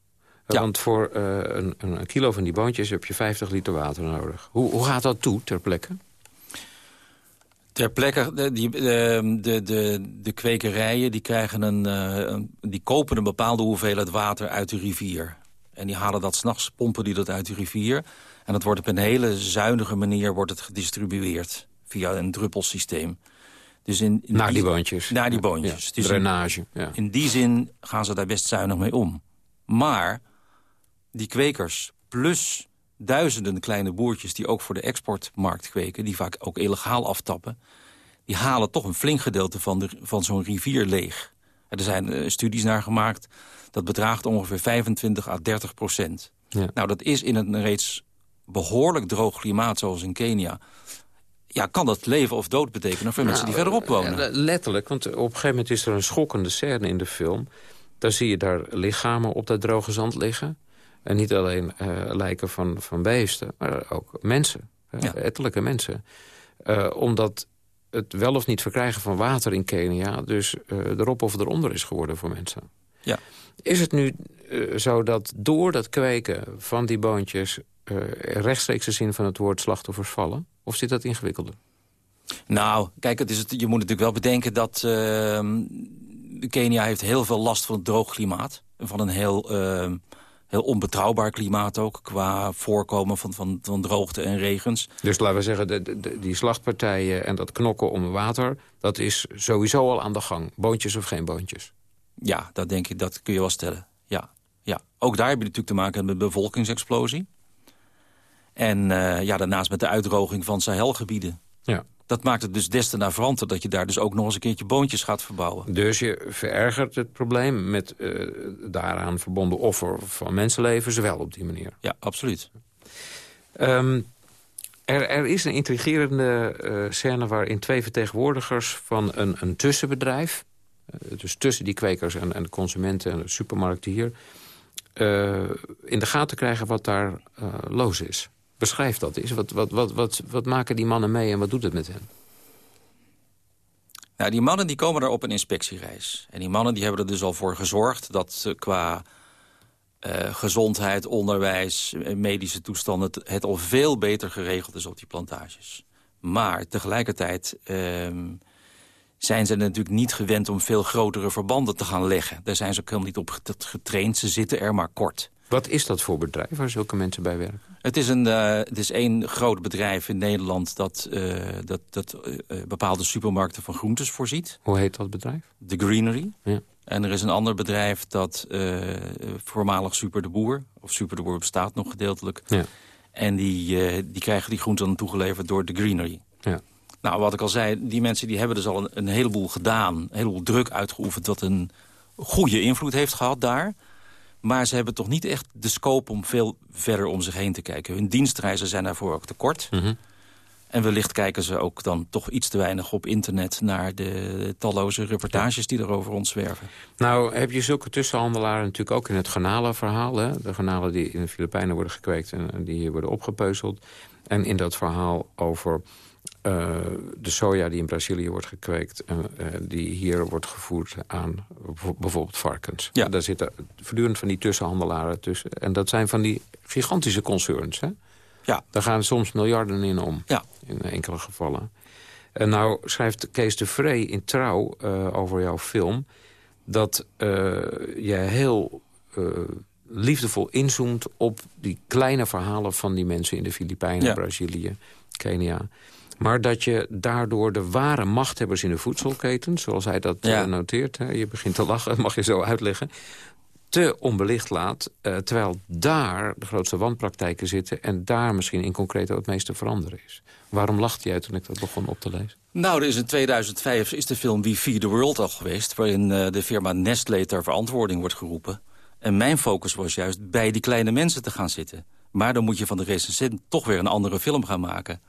Speaker 10: Ja. Want voor uh, een, een, kilo van die boontjes heb je 50 liter water nodig. Hoe, hoe gaat dat toe ter plekke?
Speaker 11: Ter plekke, de, die, de, de, de, de kwekerijen die, krijgen een, uh, die kopen een bepaalde hoeveelheid water uit de rivier. En die halen dat s'nachts, pompen die dat uit de rivier. En dat wordt op een hele zuinige manier wordt het gedistribueerd. Via een druppelsysteem.
Speaker 10: Dus in, in naar die, die boontjes.
Speaker 11: Naar die boontjes.
Speaker 10: Ja, dus drainage. Ja.
Speaker 11: In die zin gaan ze daar best zuinig mee om. Maar die kwekers plus duizenden kleine boertjes... die ook voor de exportmarkt kweken, die vaak ook illegaal aftappen... die halen toch een flink gedeelte van, de, van zo'n rivier leeg. Er zijn uh, studies naar gemaakt, dat bedraagt ongeveer 25 à 30 procent. Ja. Nou, dat is in een reeds behoorlijk droog klimaat zoals in Kenia... Ja, kan dat leven of dood betekenen voor nou, mensen die verderop wonen?
Speaker 10: Letterlijk, want op een gegeven moment is er een schokkende scène in de film... Daar zie je daar lichamen op dat droge zand liggen. En niet alleen uh, lijken van, van beesten, maar ook mensen. Uh, ja. Ettelijke mensen. Uh, omdat het wel of niet verkrijgen van water in Kenia... dus erop of eronder is geworden voor mensen.
Speaker 11: Ja.
Speaker 10: Is het nu zo dat door dat kweken van die boontjes... rechtstreeks de zin van het woord slachtoffers vallen? Of zit dat ingewikkelder?
Speaker 11: Nou, kijk, het is het, je moet natuurlijk wel bedenken dat... Ehm, Kenia heeft heel veel last van het droog klimaat. Van een heel, uh, heel onbetrouwbaar klimaat ook. Qua voorkomen van, van, van droogte en regens.
Speaker 10: Dus laten we zeggen, de, de, die slachtpartijen en dat knokken om water... dat is sowieso al aan de gang. Boontjes of geen boontjes?
Speaker 11: Ja, dat denk ik, dat kun je wel stellen. Ja, ja. Ook daar heb je natuurlijk te maken met bevolkingsexplosie. En uh, ja, daarnaast met de uitdroging van Sahelgebieden.
Speaker 10: Ja
Speaker 11: dat maakt het dus des te navanter dat je daar dus ook nog eens een keertje boontjes gaat verbouwen.
Speaker 10: Dus je verergert het probleem met uh, daaraan verbonden offer van mensenlevens wel op die manier.
Speaker 11: Ja, absoluut.
Speaker 10: Um, er, er, is een intrigerende uh, scène waarin twee vertegenwoordigers van een, een tussenbedrijf... Uh, dus tussen die kwekers en, de consumenten en de supermarkten hier... in de gaten krijgen wat daar los is. Beschrijf dat eens. Wat, wat, wat, wat, wat maken die mannen mee en wat doet het met hen?
Speaker 11: Nou, die mannen die komen daar op een inspectiereis. En die mannen die hebben er dus al voor gezorgd... dat qua gezondheid, onderwijs, medische toestanden... Het, al veel beter geregeld is op die plantages. Maar tegelijkertijd uh, zijn ze natuurlijk niet gewend... om veel grotere verbanden te gaan leggen. Daar zijn ze ook helemaal niet op getraind. Ze zitten er maar kort.
Speaker 10: Wat is dat voor bedrijf waar zulke mensen bij werken?
Speaker 11: Het is, een, uh, het is één groot bedrijf in Nederland dat, uh, dat, dat uh, bepaalde supermarkten van groentes voorziet.
Speaker 10: Hoe heet dat bedrijf?
Speaker 11: The Greenery.
Speaker 10: Ja.
Speaker 11: En er is een ander bedrijf dat voormalig Super de Boer... of Super de Boer bestaat nog gedeeltelijk.
Speaker 10: Ja.
Speaker 11: En die, die krijgen die groenten dan toegeleverd door The Greenery.
Speaker 10: Ja.
Speaker 11: Nou, wat ik al zei, die mensen die hebben dus al een, een heleboel gedaan. Een heleboel druk uitgeoefend... wat een goede invloed heeft gehad daar... Maar ze hebben toch niet echt de scope om veel verder om zich heen te kijken. Hun dienstreizen zijn daarvoor ook tekort.
Speaker 10: Mhm.
Speaker 11: En wellicht kijken ze ook dan toch iets te weinig op internet... naar de talloze reportages die erover rondzwerven.
Speaker 10: Nou, heb je zulke tussenhandelaren natuurlijk ook in het garnalenverhaal. Hè? De garnalen die in de Filipijnen worden gekweekt en die hier worden opgepeuzeld. En in dat verhaal over eh, de soja die in Brazilië wordt gekweekt... en eh, die hier wordt gevoerd aan bijvo- bijvoorbeeld varkens.
Speaker 11: Ja.
Speaker 10: Daar zitten voortdurend van die tussenhandelaren tussen. En dat zijn van die gigantische concerns, hè?
Speaker 11: Ja.
Speaker 10: Daar gaan soms miljarden in om,
Speaker 11: Ja.
Speaker 10: in enkele gevallen. En nou schrijft Kees de Vree in Trouw eh, over jouw film... dat eh, je heel eh, liefdevol inzoomt op die kleine verhalen... van die mensen in de Filipijnen,
Speaker 11: Ja.
Speaker 10: Brazilië, Kenia... Maar dat je daardoor de ware machthebbers in de voedselketen... zoals hij dat
Speaker 11: Ja.
Speaker 10: eh, noteert, hè, je begint te lachen, [laughs] mag je zo uitleggen... te onbelicht laat, eh, terwijl daar de grootste wanpraktijken zitten... en daar misschien in concreto het meeste veranderen is. Waarom lachte jij toen ik dat begon op te lezen?
Speaker 11: Nou, er is in 2005 is de film We Feed the World al geweest... waarin eh, de firma Nestlé ter verantwoording wordt geroepen. En mijn focus was juist bij die kleine mensen te gaan zitten. Maar dan moet je van de recensent toch weer een andere film gaan maken.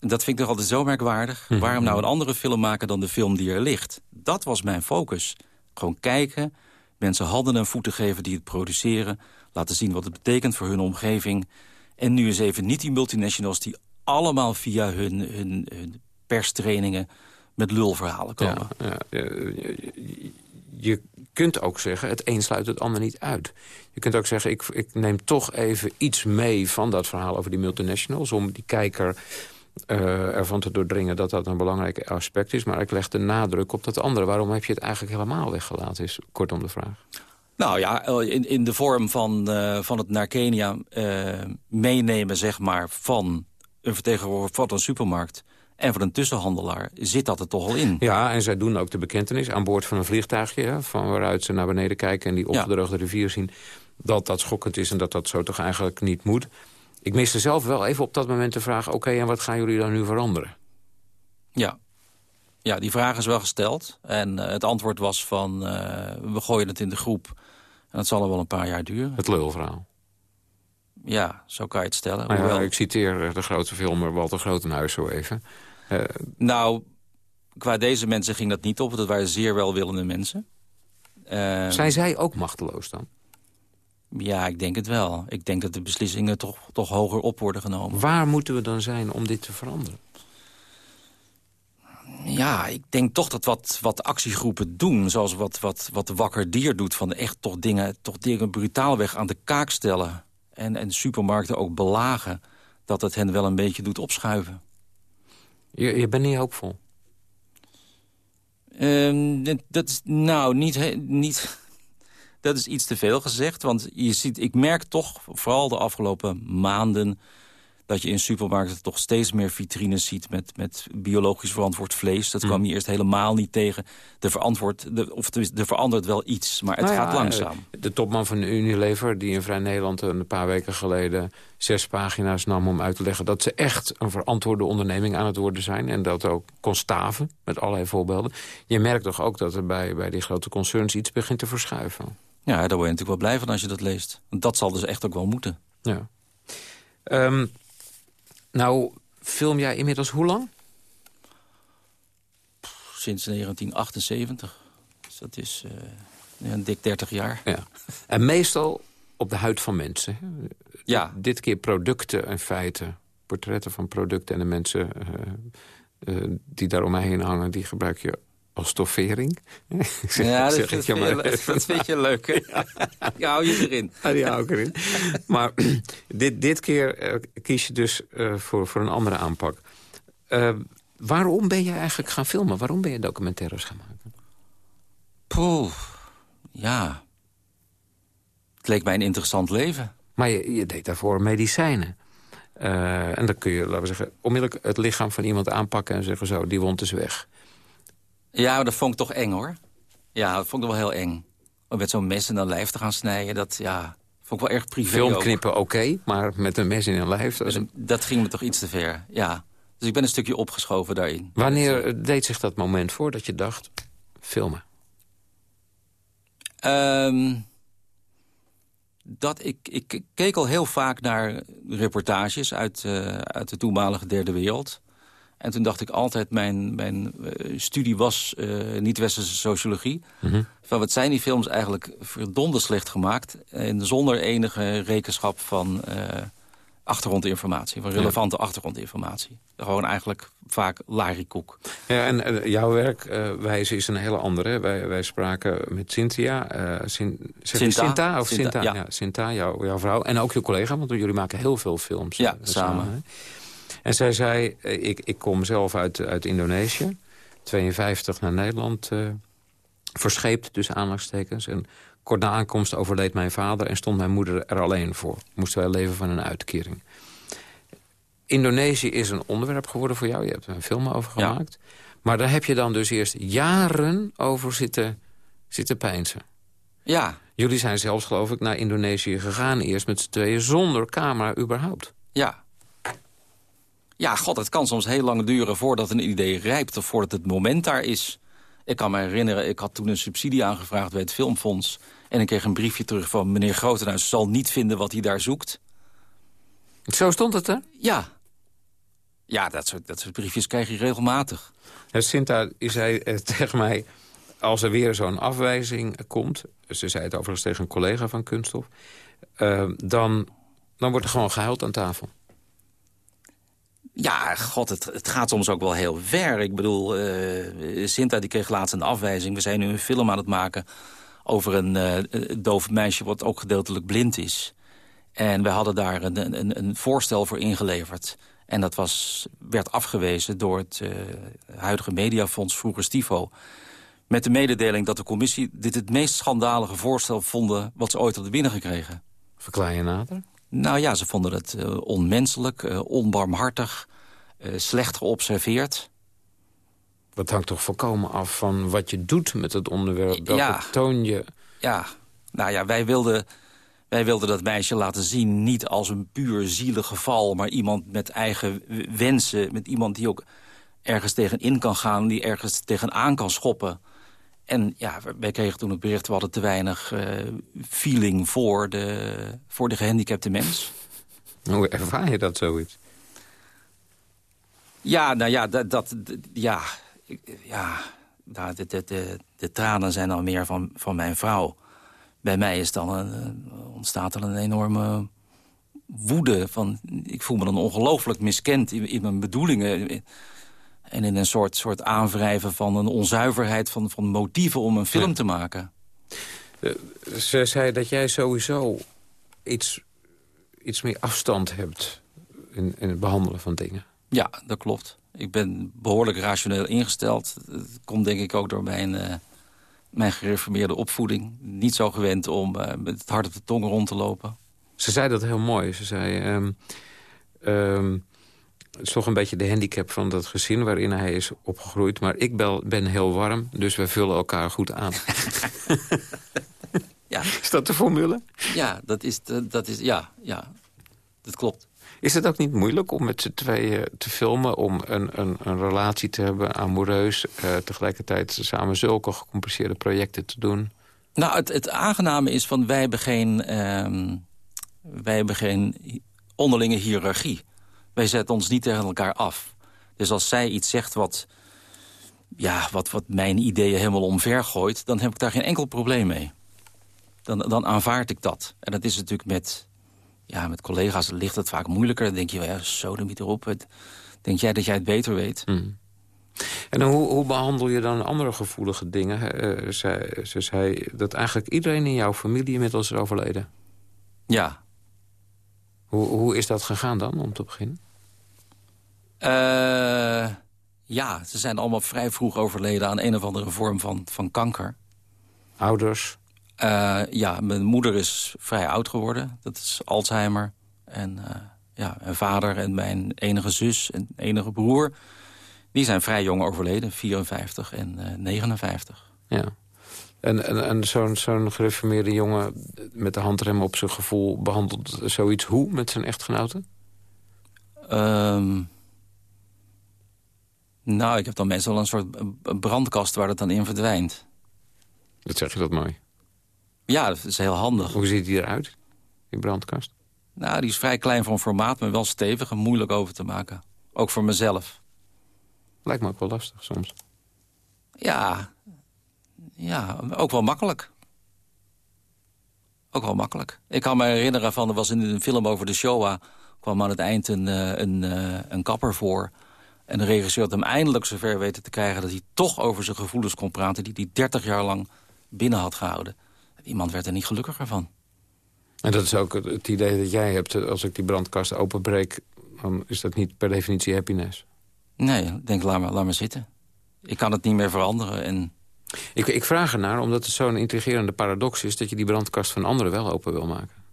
Speaker 11: Dat vind ik toch altijd zo merkwaardig.
Speaker 10: Mhm.
Speaker 11: Waarom nou een andere film maken dan de film die er ligt? Dat was mijn focus. Gewoon kijken, mensen handen en voeten geven die het produceren... laten zien wat het betekent voor hun omgeving. En nu eens even niet die multinationals die allemaal via hun, hun, hun perstrainingen met lulverhalen komen.
Speaker 10: Ja, ja, je- kunt ook zeggen, het een sluit het ander niet uit. Je kunt ook zeggen, ik, ik neem toch even iets mee van dat verhaal over die multinationals... om die kijker ervan te doordringen dat dat een belangrijk aspect is. Maar ik leg de nadruk op dat andere. Waarom heb je het eigenlijk helemaal weggelaten, is kortom de vraag.
Speaker 11: Nou ja, eh, in, in de vorm van, eh, van het naar Kenia eh, meenemen zeg maar, van een vertegenwoordiger van een supermarkt... en van een tussenhandelaar, zit dat er toch al in.
Speaker 10: Ja, en zij doen ook de bekentenis aan boord van een vliegtuigje... Hè, van waaruit ze naar beneden kijken en die opgedroogde rivier zien... dat dat schokkend is en dat dat zo toch eigenlijk niet moet. Ik miste zelf wel even op dat moment de vraag... oké, en wat gaan jullie dan nu veranderen?
Speaker 11: Ja. ja, die vraag is wel gesteld. En eh, het antwoord was van, eh, we gooien het in de groep. En dat zal er wel een paar jaar duren.
Speaker 10: Het lulverhaal.
Speaker 11: Ja, zo kan je het stellen.
Speaker 10: Nou ja,
Speaker 11: Hoewel-
Speaker 10: ik citeer eh, de grote filmer Walter Grotenhuis zo even.
Speaker 11: Nou, qua deze mensen ging dat niet op. Dat waren zeer welwillende mensen.
Speaker 10: Zijn zij ook machteloos dan?
Speaker 11: Ja, ik denk het wel. Ik denk dat de beslissingen toch, toch hoger op worden genomen.
Speaker 10: Waar moeten we dan zijn om dit te veranderen?
Speaker 11: Ja, ik denk toch dat wat, wat actiegroepen doen... zoals wat, wat, wat de Wakker Dier doet... van echt toch dingen, toch dingen brutaalweg aan de kaak stellen... en, en supermarkten ook belagen... dat het hen wel een beetje doet opschuiven.
Speaker 10: Je, je bent niet hoopvol.
Speaker 11: Ehm, dat- nou niet, niet... Dat is iets te veel gezegd, want je ziet, ik merk toch, vooral de afgelopen maanden... dat je in supermarkten toch steeds meer vitrines ziet met, met biologisch verantwoord vlees. Dat kwam hier eerst helemaal niet tegen. De verantwoord, de, of tenminste, er verandert wel iets, maar het
Speaker 10: Nou ja,
Speaker 11: gaat langzaam.
Speaker 10: eh, De topman van Unilever, die in Vrij Nederland een paar weken geleden... zes pagina's nam om uit te leggen dat ze echt een verantwoorde onderneming aan het worden zijn... en dat ook kon staven, met allerlei voorbeelden. Je merkt toch ook dat er bij, bij die grote concerns iets begint te verschuiven.
Speaker 11: Ja, daar word je natuurlijk wel blij van als je dat leest. Want dat zal dus echt ook wel moeten.
Speaker 10: Ja. Ehm, nou, film jij inmiddels hoe lang?
Speaker 11: Sinds 1978. Dus dat is eh, een dik 30 jaar.
Speaker 10: Ja. En meestal op de huid van mensen. hè?
Speaker 11: Ja.
Speaker 10: Dit keer producten in feite. Portretten van producten en de mensen eh, eh, die daar omheen hangen... die gebruik je als stoffering. [laughs]
Speaker 11: Ja, dat, vind,
Speaker 10: je maar
Speaker 11: dat vind je leuk, hè? [laughs] Ja, [laughs] hou je erin.
Speaker 10: Ja, die hou ik erin. Maar [clears throat] dit, dit keer eh, kies je dus eh, voor, voor een andere aanpak. Eh, waarom ben je eigenlijk gaan filmen? Waarom ben je documentaires gaan maken?
Speaker 11: Poeh, ja. Het leek mij een interessant leven.
Speaker 10: Maar je, je deed daarvoor medicijnen. En dan kun je, laten we zeggen, onmiddellijk het lichaam van iemand aanpakken... en zeggen zo, die wond is weg.
Speaker 11: Ja, maar dat vond ik toch eng, hoor. Ja, dat vond ik wel heel eng. Om met zo'n mes in een lijf te gaan snijden, dat ja, vond ik wel erg privé
Speaker 10: Film
Speaker 11: ook.
Speaker 10: knippen oké, maar met een mes in een lijf... Dat is een-
Speaker 11: Dat ging me toch iets te ver, ja. Dus ik ben een stukje opgeschoven daarin.
Speaker 10: Wanneer eh, deed zich dat moment voor dat je dacht, filmen?
Speaker 11: Ehm, Dat ik, ik keek al heel vaak naar reportages uit, uh, uit de toenmalige derde wereld. En toen dacht ik altijd, mijn, mijn uh, studie was uh, niet-westerse sociologie.
Speaker 10: Mm
Speaker 11: Van wat zijn die films eigenlijk verdomde slecht gemaakt... en zonder enige rekenschap van achtergrondinformatie, van relevante ja. achtergrondinformatie. Gewoon eigenlijk vaak larikoek.
Speaker 10: Ja, en jouw werkwijze is een hele andere. Wij, wij spraken met Cynthia. Cyn Sinta. Sinta of Sinta? Sinta, ja. ja Sinta, jouw, jouw vrouw. En ook je collega, want jullie maken heel veel films.
Speaker 11: Ja, samen. samen
Speaker 10: en zij zei, ik, ik kom zelf uit, uit Indonesië. 52 naar Nederland verscheept, dus aanhalingstekens. En Kort na aankomst overleed mijn vader en stond mijn moeder er alleen voor. Moesten wij leven van een uitkering. Indonesië is een onderwerp geworden voor jou. Je hebt er een film over gemaakt. Ja. Maar daar heb je dan dus eerst jaren over zitten, zitten pijnsen.
Speaker 11: Ja.
Speaker 10: Jullie zijn zelfs, geloof ik, naar Indonesië gegaan... eerst met z'n tweeën, zonder camera überhaupt.
Speaker 11: Ja. Ja, god, het kan soms heel lang duren voordat een idee rijpt... of voordat het moment daar is. Ik kan me herinneren, ik had toen een subsidie aangevraagd bij het Filmfonds... En ik kreeg een briefje terug van meneer Grotenhuis... zal niet vinden wat hij daar zoekt.
Speaker 10: Zo stond het, hè?
Speaker 11: Ja. Ja, dat soort, dat soort briefjes krijg je regelmatig.
Speaker 10: Sinta zei eh, [laughs] tegen mij... als er weer zo'n afwijzing komt... ze zei het overigens tegen een collega van Kunststof... Uh, dan, dan wordt er gewoon gehuild aan tafel.
Speaker 11: Ja, god, het, het gaat soms ook wel heel ver. Ik bedoel, uh, Sinta die kreeg laatst een afwijzing. We zijn nu een film aan het maken over een uh, doof meisje wat ook gedeeltelijk blind is. En we hadden daar een, een, een voorstel voor ingeleverd. En dat was, werd afgewezen door het uh, huidige mediafonds, vroeger Stivo... met de mededeling dat de commissie dit het meest schandalige voorstel vonden... wat ze ooit hadden binnengekregen.
Speaker 10: Verklaar je nader?
Speaker 11: Nou ja, ze vonden het uh, onmenselijk, uh, onbarmhartig, slecht geobserveerd.
Speaker 10: Dat hangt toch volkomen af van wat je doet met het onderwerp. Welke ja. toon je...
Speaker 11: Ja, nou ja, wij wilden, wij wilden dat meisje laten zien... niet als een puur zielig geval, maar iemand met eigen wensen. Met iemand die ook ergens tegenin kan gaan, die ergens tegenaan kan schoppen. En ja, wij kregen toen het bericht, we hadden te weinig uh, feeling voor de, voor de gehandicapte mens. [laughs]
Speaker 10: Hoe ervaar je dat zoiets?
Speaker 11: Ja, nou ja, dat, dat ja, ja, nou, de, de, de, de, tranen zijn dan meer van, van mijn vrouw. Bij mij is dan een, ontstaat er een enorme woede. Van, ik voel me dan ongelooflijk miskend in, in, mijn bedoelingen. En in een soort, soort aanwrijven van een onzuiverheid van, van motieven om een film ja. te maken.
Speaker 10: Eh, ze zei dat jij sowieso iets, iets meer afstand hebt in, in het behandelen van dingen.
Speaker 11: Ja, dat klopt. Ik ben behoorlijk rationeel ingesteld. Dat komt denk ik ook door mijn, uh, mijn gereformeerde opvoeding. Niet zo gewend om uh, met het hart op de tong rond te lopen.
Speaker 10: Ze zei dat heel mooi. Ze zei... Um, um, het is toch een beetje de handicap van dat gezin waarin hij is opgegroeid. Maar ik ben heel warm, dus we vullen elkaar goed aan. [laughs]
Speaker 11: ja.
Speaker 10: Is dat de formule?
Speaker 11: Ja, dat is, dat is, ja, ja, dat klopt.
Speaker 10: Is het ook niet moeilijk om met z'n tweeën te filmen... om een, een, een relatie te hebben, amoureus... Uh, tegelijkertijd samen zulke gecompliceerde projecten te doen?
Speaker 11: Nou, het, het aangename is van wij hebben geen, uh, wij hebben geen onderlinge hiërarchie. Wij zetten ons niet tegen elkaar af. Dus als zij iets zegt wat, ja, wat, wat mijn ideeën helemaal omver gooit... dan heb ik daar geen enkel probleem mee. Dan, dan aanvaard ik dat. En dat is natuurlijk met ja, met collega's ligt het vaak moeilijker. Dan denk je, ja, zo niet erop. Denk jij dat jij het beter weet?
Speaker 10: Mm. En hoe, hoe, behandel je dan andere gevoelige dingen? Uh, ze, ze zei dat eigenlijk iedereen in jouw familie inmiddels is overleden.
Speaker 11: Ja.
Speaker 10: Hoe, hoe is dat gegaan dan, om te beginnen?
Speaker 11: Uh, ja, ze zijn allemaal vrij vroeg overleden aan een of andere vorm van, van kanker.
Speaker 10: Ouders?
Speaker 11: Uh, ja, mijn moeder is vrij oud geworden. Dat is Alzheimer. En uh, ja, mijn vader en mijn enige zus en enige broer... die zijn vrij jong overleden, 54 en uh, 59.
Speaker 10: Ja. En, en, en zo'n zo'n gereformeerde jongen met de handrem op zijn gevoel... behandelt zoiets hoe met zijn echtgenote?
Speaker 11: Um, nou, ik heb dan meestal een soort brandkast waar het dan in verdwijnt.
Speaker 10: Dat zeg je dat mooi.
Speaker 11: Ja, dat is heel handig.
Speaker 10: Hoe ziet hij eruit? die brandkast?
Speaker 11: Nou, die is vrij klein van formaat, maar wel stevig en moeilijk over te maken. Ook voor mezelf.
Speaker 10: Lijkt me ook wel lastig soms.
Speaker 11: Ja, ja ook wel makkelijk. Ook wel makkelijk. Ik kan me herinneren van, er was in een film over de Shoah... kwam aan het eind een, eh, een, een, een kapper voor... En de regisseur had hem eindelijk zover weten te krijgen... dat hij toch over zijn gevoelens kon praten... die hij 30 jaar lang binnen had gehouden. Iemand werd er niet gelukkiger van.
Speaker 10: En dat is ook het idee dat jij hebt... als ik die brandkast openbreek... dan is dat niet per definitie happiness.
Speaker 11: Nee, ik denk, laat maar, laat maar zitten. Ik kan het niet meer veranderen. En...
Speaker 10: Ik, ik vraag ernaar omdat het zo'n intrigerende paradox is... dat je die brandkast van anderen wel open wil maken.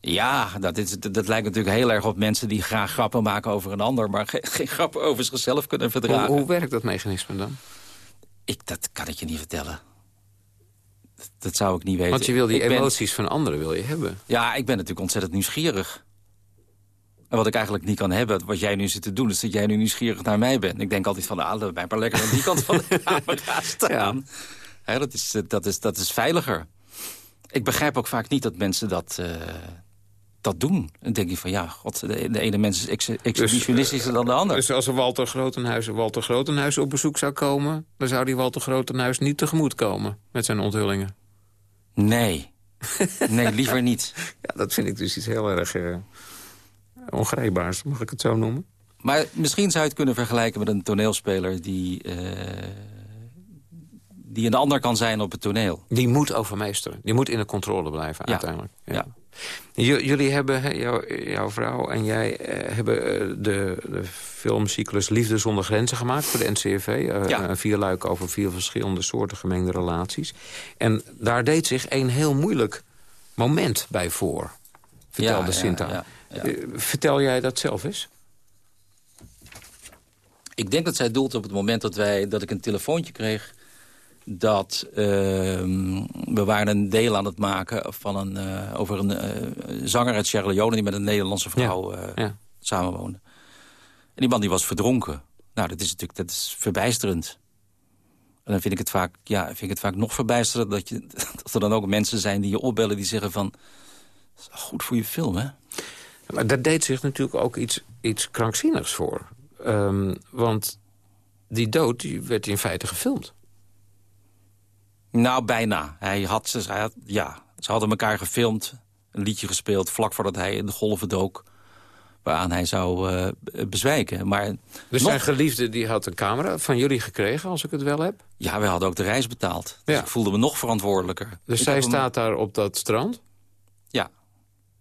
Speaker 11: Ja, dat, is, dat, lijkt natuurlijk heel erg op mensen die graag grappen maken over een ander... maar geen, geen grappen over zichzelf kunnen verdragen.
Speaker 10: Hoe, hoe werkt dat mechanisme dan?
Speaker 11: Ik, dat kan ik je niet vertellen. Dat, zou ik niet weten.
Speaker 10: Want je wil die emoties van anderen wil je hebben.
Speaker 11: Ja, ik ben natuurlijk ontzettend nieuwsgierig. En wat ik eigenlijk niet kan hebben, wat jij nu zit te doen... is dat jij nu nieuwsgierig naar mij bent. Ik denk altijd van, ah, laat mij maar lekker aan die kant van de [laughs] camera staan. Ja. dat, is, dat, is, dat is veiliger. Ik begrijp ook vaak niet dat mensen dat... Uh, dat doen. En denk je van, ja, god, de, de ene mens is ex dus, exhibitionistischer dus, dan de ander.
Speaker 10: Dus als er Walter Grotenhuis, Walter Grotenhuis op bezoek zou komen... dan zou die Walter Grotenhuis niet tegemoet komen met zijn onthullingen?
Speaker 11: Nee. nee, liever niet. [laughs]
Speaker 10: Ja, dat vind ik dus iets heel erg uh, ongrijpbaars, mag ik het zo noemen.
Speaker 11: Maar misschien zou je het kunnen vergelijken met een toneelspeler... die, uh, die een ander kan zijn op het toneel.
Speaker 10: Die moet overmeesteren. Die moet in de controle blijven uiteindelijk. ja. Jullie hebben, jouw vrouw en jij eh, hebben eh, de, de, filmcyclus Liefde zonder grenzen gemaakt voor de NCRV. Uh, ja. Een vierluik over vier verschillende soorten gemengde relaties. En daar deed zich een heel moeilijk moment bij voor, vertelde ja, Sinta. vertel jij dat zelf eens?
Speaker 11: Ik denk dat zij doelt op het moment dat, wij, dat ik een telefoontje kreeg dat uh, we waren een deel aan het maken van een, uh, over een uh, zanger uit Sierra Leone... die met een Nederlandse vrouw ja, ja. samenwoonde. En die man die was verdronken. Nou, dat is natuurlijk dat is verbijsterend. En dan vind ik het vaak, ja, vind ik het vaak nog verbijsterend... Dat, je, [laughs] dat er dan ook mensen zijn die je opbellen die zeggen van... Goed voor je film, hè?
Speaker 10: Maar daar deed zich natuurlijk ook iets, iets krankzinnigs voor. Um, want die dood die werd in feite gefilmd.
Speaker 11: Nou, bijna. Hij had, hij had, ja, ze hadden elkaar gefilmd, een liedje gespeeld... vlak voordat hij in de golven dook waaraan hij zou uh, bezwijken. Maar
Speaker 10: dus zijn geliefde die had een camera van jullie gekregen, als ik het wel heb?
Speaker 11: Ja, wij hadden ook de reis betaald. Dus ik voelde me nog verantwoordelijker.
Speaker 10: Dus zij staat daar op dat strand?
Speaker 11: Ja.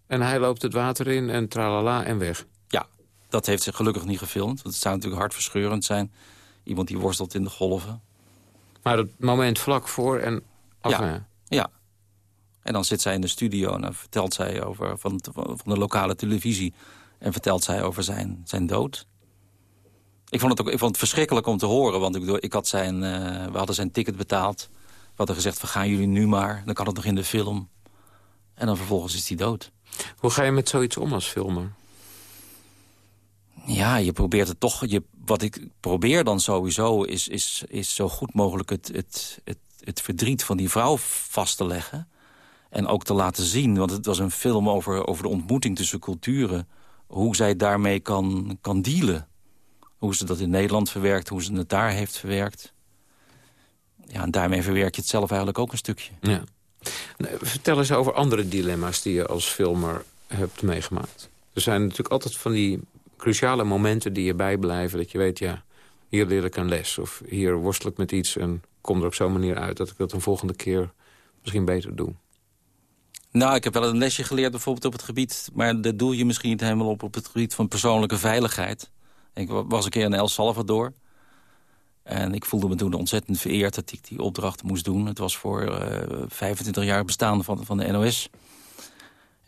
Speaker 10: En hij loopt het water in en tralala en weg?
Speaker 11: Ja, dat heeft zich gelukkig niet gefilmd. Want het zou natuurlijk hartverscheurend zijn. Iemand die worstelt in de golven.
Speaker 10: Maar het moment vlak voor en af
Speaker 11: ja, ja. En dan zit zij in de studio en dan vertelt zij over van, van de lokale televisie. En vertelt zij over zijn, zijn dood. Ik vond, het ook, ik vond het verschrikkelijk om te horen. Want ik, ik had zijn, uh, we hadden zijn ticket betaald. We hadden gezegd, van gaan jullie nu maar. Dan kan het nog in de film. En dan vervolgens is hij dood.
Speaker 10: Hoe ga je met zoiets om als filmer?
Speaker 11: Ja, je probeert het toch... Je, wat ik probeer dan sowieso is, is, is zo goed mogelijk het, het, het, het verdriet van die vrouw vast te leggen. En ook te laten zien, want het was een film over, over de ontmoeting tussen culturen. Hoe zij daarmee kan, kan dealen. Hoe ze dat in Nederland verwerkt, hoe ze het daar heeft verwerkt. Ja, en daarmee verwerk je het zelf eigenlijk ook een stukje.
Speaker 10: Ja. Vertel eens over andere dilemma's die je als filmer hebt meegemaakt. Er zijn natuurlijk altijd van die cruciale momenten die je bijblijven. Dat je weet, ja, hier leer ik een les. Of hier worstel ik met iets en kom er op zo'n manier uit... dat ik dat een volgende keer misschien beter doe.
Speaker 11: Nou, ik heb wel een lesje geleerd bijvoorbeeld op het gebied... maar dat doe je misschien niet helemaal op, op het gebied van persoonlijke veiligheid. Ik was een keer in El Salvador... En ik voelde me toen ontzettend vereerd dat ik die opdracht moest doen. Het was voor uh, eh, 25 jaar bestaan van, van de NOS.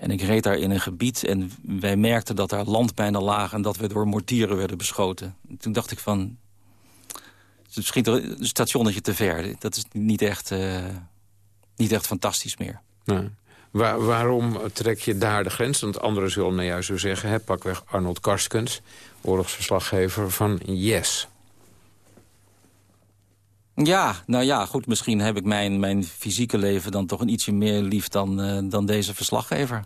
Speaker 11: En ik reed daar in een gebied en wij merkten dat daar landmijnen lagen... en dat we door mortieren werden beschoten. En toen dacht ik van... Het schiet een stationnetje te ver. Dat is niet echt, uh, niet echt fantastisch meer.
Speaker 10: Nee. Waar, waarom trek je daar de grens? Want anderen zullen naar jou zo zeggen... Hè, pakweg Arnold Karskens, oorlogsverslaggever van Yes.
Speaker 11: Ja, nou ja, goed, misschien heb ik mijn, mijn fysieke leven dan toch een ietsje meer lief dan, uh, dan deze verslaggever.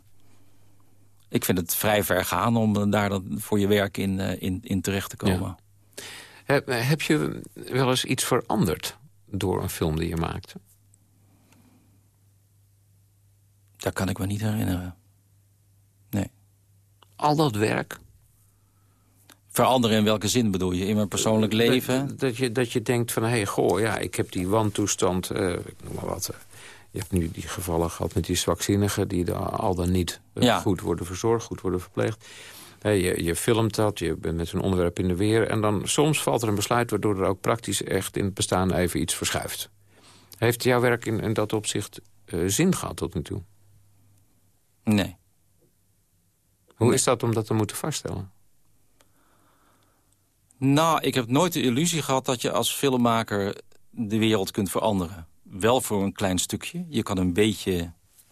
Speaker 11: Ik vind het vrij ver gaan om daar dan voor je werk in, uh, in, in terecht te komen.
Speaker 10: Ja. Heb, heb je wel eens iets veranderd door een film die je maakte?
Speaker 11: Dat kan ik me niet herinneren. Nee.
Speaker 10: Al dat werk?
Speaker 11: Veranderen in welke zin bedoel je? In mijn persoonlijk leven?
Speaker 10: Dat, dat je, dat je denkt van, hé, hey, goh, ja, ik heb die wantoestand, uh, ik noem maar wat... Je hebt nu die gevallen gehad met die zwakzinnigen... die al dan niet ja. goed worden verzorgd, goed worden verpleegd. je, je filmt dat, je bent met zo'n onderwerp in de weer... en dan soms valt er een besluit waardoor er ook praktisch echt in het bestaan even iets verschuift. Heeft jouw werk in, in dat opzicht zin gehad tot nu toe?
Speaker 11: Nee.
Speaker 10: Hoe nee. is dat om dat te moeten vaststellen?
Speaker 11: Nou, ik heb nooit de illusie gehad dat je als filmmaker de wereld kunt veranderen. Wel voor een klein stukje. Je kan een beetje,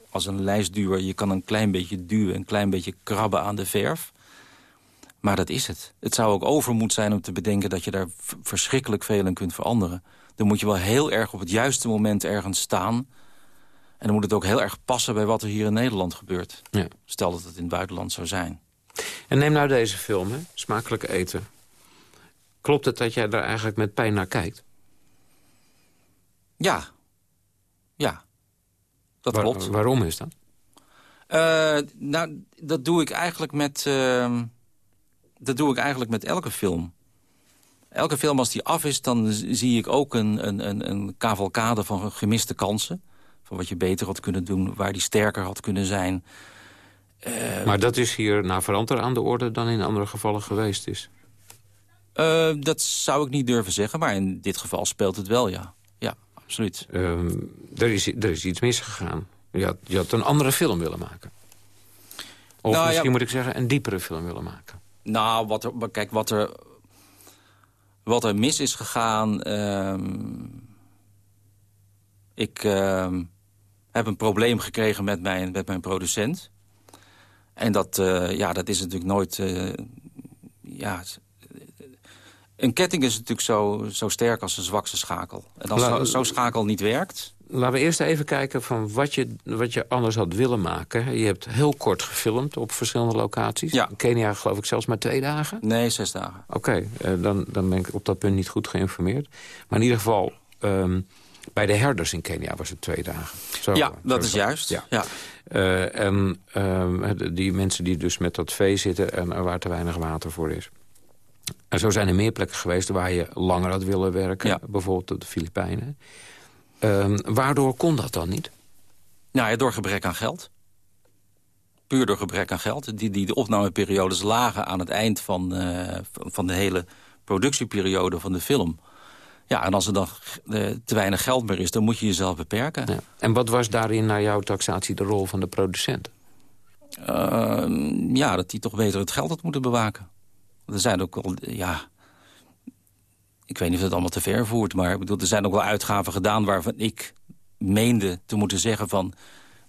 Speaker 11: als een lijstduwer, je kan een klein beetje duwen... een klein beetje krabben aan de verf. Maar dat is het. Het zou ook overmoed zijn om te bedenken dat je daar verschrikkelijk veel in kunt veranderen. Dan moet je wel heel erg op het juiste moment ergens staan... En dan moet het ook heel erg passen bij wat er hier in Nederland gebeurt.
Speaker 10: Ja.
Speaker 11: Stel dat het in het buitenland zou zijn.
Speaker 10: En neem nou deze film, hè? Smakelijk eten. Klopt het dat jij daar eigenlijk met pijn naar kijkt?
Speaker 11: Ja. Ja. Dat
Speaker 10: Waar,
Speaker 11: klopt.
Speaker 10: Waarom is dat?
Speaker 11: Uh, nou, dat doe ik eigenlijk met... Uh, dat doe ik eigenlijk met elke film. Elke film, als die af is, dan zie ik ook een, een, een, een cavalcade van gemiste kansen. Van wat je beter had kunnen doen, waar die sterker had kunnen zijn.
Speaker 10: Uh, maar dat is hier naveranderd aan de orde dan in andere gevallen geweest is?
Speaker 11: Uh, dat zou ik niet durven zeggen, maar in dit geval speelt het wel, ja. Absoluut.
Speaker 10: Uh, er, is, er is iets misgegaan. Je had, je had een andere film willen maken. Of nou, misschien ja, moet ik zeggen, een diepere film willen maken.
Speaker 11: Nou, wat er, kijk, wat er, wat er mis is gegaan... ik heb een probleem gekregen met mijn, met mijn producent. En dat, uh, ja, dat is natuurlijk nooit... Uh, ja, een ketting is natuurlijk zo, zo sterk als een zwakste schakel. En als zo'n zo schakel niet werkt...
Speaker 10: Laten we eerst even kijken van wat je, wat je anders had willen maken. Je hebt heel kort gefilmd op verschillende locaties.
Speaker 11: Ja.
Speaker 10: In Kenia geloof ik zelfs maar twee dagen.
Speaker 11: Nee, zes dagen.
Speaker 10: Oké, okay, uh, dan, dan ben ik op dat punt niet goed geïnformeerd. Maar in ieder geval... Um, bij de herders in Kenia was het twee dagen.
Speaker 11: Zo, ja, dat zo is juist.
Speaker 10: Ja.
Speaker 11: ja.
Speaker 10: Uh, en uh, die mensen die dus met dat vee zitten en waar te weinig water voor is. En zo zijn er meer plekken geweest waar je langer had willen werken.
Speaker 11: Ja.
Speaker 10: Bijvoorbeeld op de Filipijnen. Uh, waardoor kon dat dan niet?
Speaker 11: Nou ja, door gebrek aan geld. Puur door gebrek aan geld. Die, die de opnameperiodes lagen aan het eind van, uh, van de hele productieperiode van de film. Ja, en als er dan te weinig geld meer is, dan moet je jezelf beperken.
Speaker 10: Ja. En wat was daarin naar jouw taxatie de rol van de producent?
Speaker 11: Uh, ja, dat hij toch beter het geld had moeten bewaken. Er zijn ook al, ja... Ik weet niet of het allemaal te ver voert, maar ik bedoel, er zijn ook wel uitgaven gedaan... waarvan ik meende te moeten zeggen van...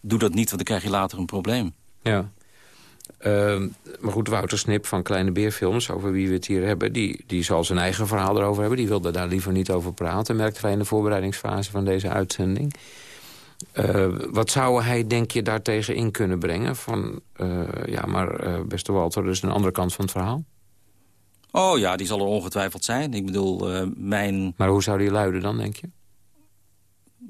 Speaker 11: doe dat niet, want dan krijg je later een probleem.
Speaker 10: Ja. Uh, maar goed, Wouter Snip van Kleine Beerfilms, over wie we het hier hebben... Die, die zal zijn eigen verhaal erover hebben. Die wilde daar liever niet over praten, merkten wij in de voorbereidingsfase van deze uitzending. Uh, wat zou hij, denk je, daartegen in kunnen brengen? Van, uh, ja, maar beste Walter, dus een andere kant van het verhaal?
Speaker 11: Oh ja, die zal er ongetwijfeld zijn. Ik bedoel, mijn...
Speaker 10: Maar hoe zou die luiden dan, denk je?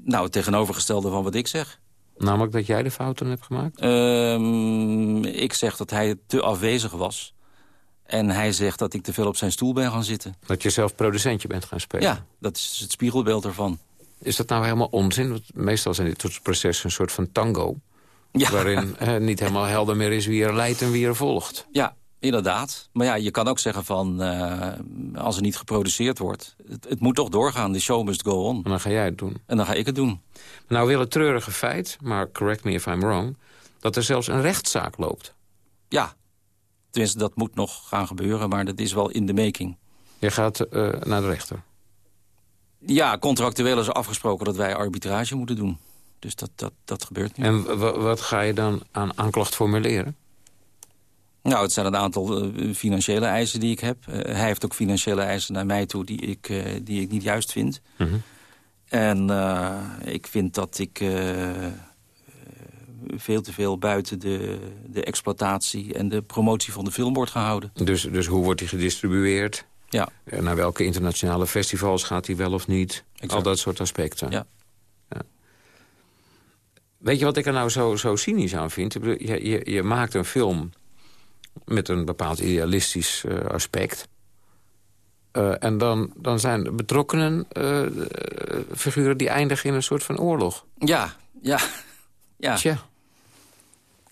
Speaker 11: Nou, het tegenovergestelde van wat ik zeg.
Speaker 10: Namelijk dat jij de fouten hebt gemaakt?
Speaker 11: Um, ik zeg dat hij te afwezig was. En hij zegt dat ik te veel op zijn stoel ben gaan zitten.
Speaker 10: Dat je zelf producentje bent gaan spelen?
Speaker 11: Ja, dat is het spiegelbeeld ervan.
Speaker 10: Is dat nou helemaal onzin? Want meestal zijn dit soort processen een soort van tango.
Speaker 11: Ja.
Speaker 10: Waarin eh, niet helemaal helder meer is wie er leidt en wie er volgt.
Speaker 11: Ja, inderdaad. Maar ja, je kan ook zeggen van... Uh, als er niet geproduceerd wordt... Het, het, moet toch doorgaan, de show must go on.
Speaker 10: En dan ga jij het doen.
Speaker 11: En dan ga ik het doen.
Speaker 10: Nou wil het treurige feit, maar correct me if I'm wrong... dat er zelfs een rechtszaak loopt.
Speaker 11: Ja, tenminste dat moet nog gaan gebeuren... maar dat is wel in de making.
Speaker 10: Je gaat uh, naar de rechter?
Speaker 11: Ja, contractueel is afgesproken dat wij arbitrage moeten doen. Dus dat, dat, dat gebeurt nu.
Speaker 10: En wat ga je dan aan aanklacht formuleren?
Speaker 11: Nou, het zijn een aantal uh, financiële eisen die ik heb. Uh, hij heeft ook financiële eisen naar mij toe die ik, uh, die ik niet juist vind.
Speaker 10: Mm -hmm.
Speaker 11: En ik vind dat ik veel te veel buiten de, de exploitatie en de promotie van de film wordt gehouden.
Speaker 10: Dus, dus hoe wordt die gedistribueerd?
Speaker 11: Ja.
Speaker 10: En naar welke internationale festivals gaat hij wel of niet?
Speaker 11: Exact.
Speaker 10: Al dat soort aspecten.
Speaker 11: Ja.
Speaker 10: ja. Weet je wat ik er nou zo, zo cynisch aan vind? Je, je, je maakt een film met een bepaald idealistisch uh, aspect. Uh, en dan, dan zijn betrokkenen uh, figuren die eindigen in een soort van oorlog.
Speaker 11: Ja, ja. Ja.
Speaker 10: Tja.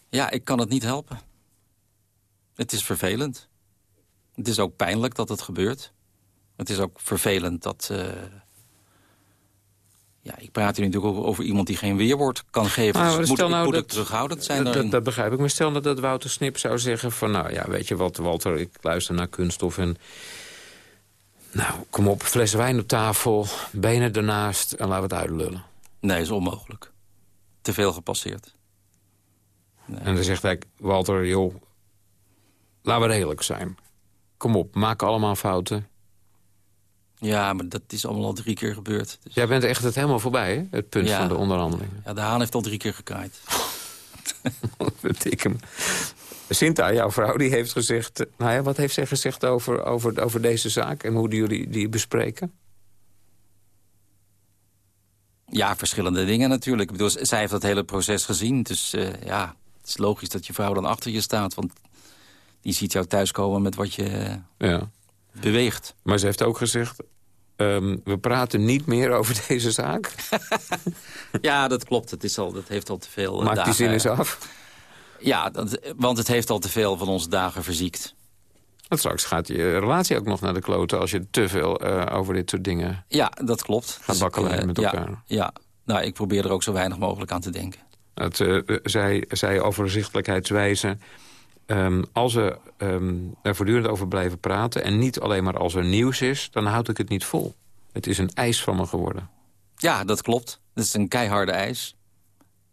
Speaker 11: Ja, ik kan het niet helpen. Het is vervelend. Het is ook pijnlijk dat het gebeurt. Het is ook vervelend dat... Ja, ik praat hier natuurlijk ook over iemand die geen weerwoord kan geven.
Speaker 10: Nou,
Speaker 11: dus moet,
Speaker 10: nou
Speaker 11: moet
Speaker 10: dat,
Speaker 11: ik terughoudend zijn
Speaker 10: dat,
Speaker 11: daarin.
Speaker 10: dat, begrijp ik. Maar stel dat, dat Wouter Snip zou zeggen van... nou ja, weet je wat, Walter, ik luister naar kunststof en... Nou, kom op, fles wijn op tafel, benen ernaast en laten we het uitlullen.
Speaker 11: Nee, is onmogelijk. Te veel gepasseerd.
Speaker 10: Nee. En dan zegt hij, Walter, joh, laten we redelijk zijn. Kom op, maak allemaal fouten.
Speaker 11: Ja, maar dat is allemaal al drie keer gebeurd.
Speaker 10: Dus... Jij bent echt het helemaal voorbij, hè? Het punt
Speaker 11: ja.
Speaker 10: van de onderhandelingen.
Speaker 11: Ja, de haan heeft al drie keer gekaaid. [laughs]
Speaker 10: hem. Sinta, jouw vrouw, die heeft gezegd... Nou ja, wat heeft zij gezegd over, over, over deze zaak... en hoe die jullie die bespreken?
Speaker 11: Ja, verschillende dingen natuurlijk. Ik bedoel, zij heeft dat hele proces gezien. Dus uh, ja, het is logisch dat je vrouw dan achter je staat. Want die ziet jou thuiskomen met wat je
Speaker 10: ja.
Speaker 11: Beweegt.
Speaker 10: Maar ze heeft ook gezegd... Um, we praten niet meer over [laughs] deze zaak. [laughs]
Speaker 11: ja, dat klopt. Het, is al, dat heeft al te veel
Speaker 10: Maak
Speaker 11: dagen.
Speaker 10: die zin eens af.
Speaker 11: Ja, dat, want het heeft al te veel van onze dagen verziekt.
Speaker 10: Want straks gaat je relatie ook nog naar de kloten... als je te veel uh, over dit soort dingen
Speaker 11: Ja, dat klopt.
Speaker 10: gaat bakkeleien uh, met elkaar.
Speaker 11: Ja, ja, nou, ik probeer er ook zo weinig mogelijk aan te denken.
Speaker 10: Uh, zij, zij overzichtelijkheidswijze... Um, als we um, er voortdurend over blijven praten... en niet alleen maar als er nieuws is, dan houd ik het niet vol. Het is een eis van me geworden.
Speaker 11: Ja, dat klopt. Dat is een keiharde eis.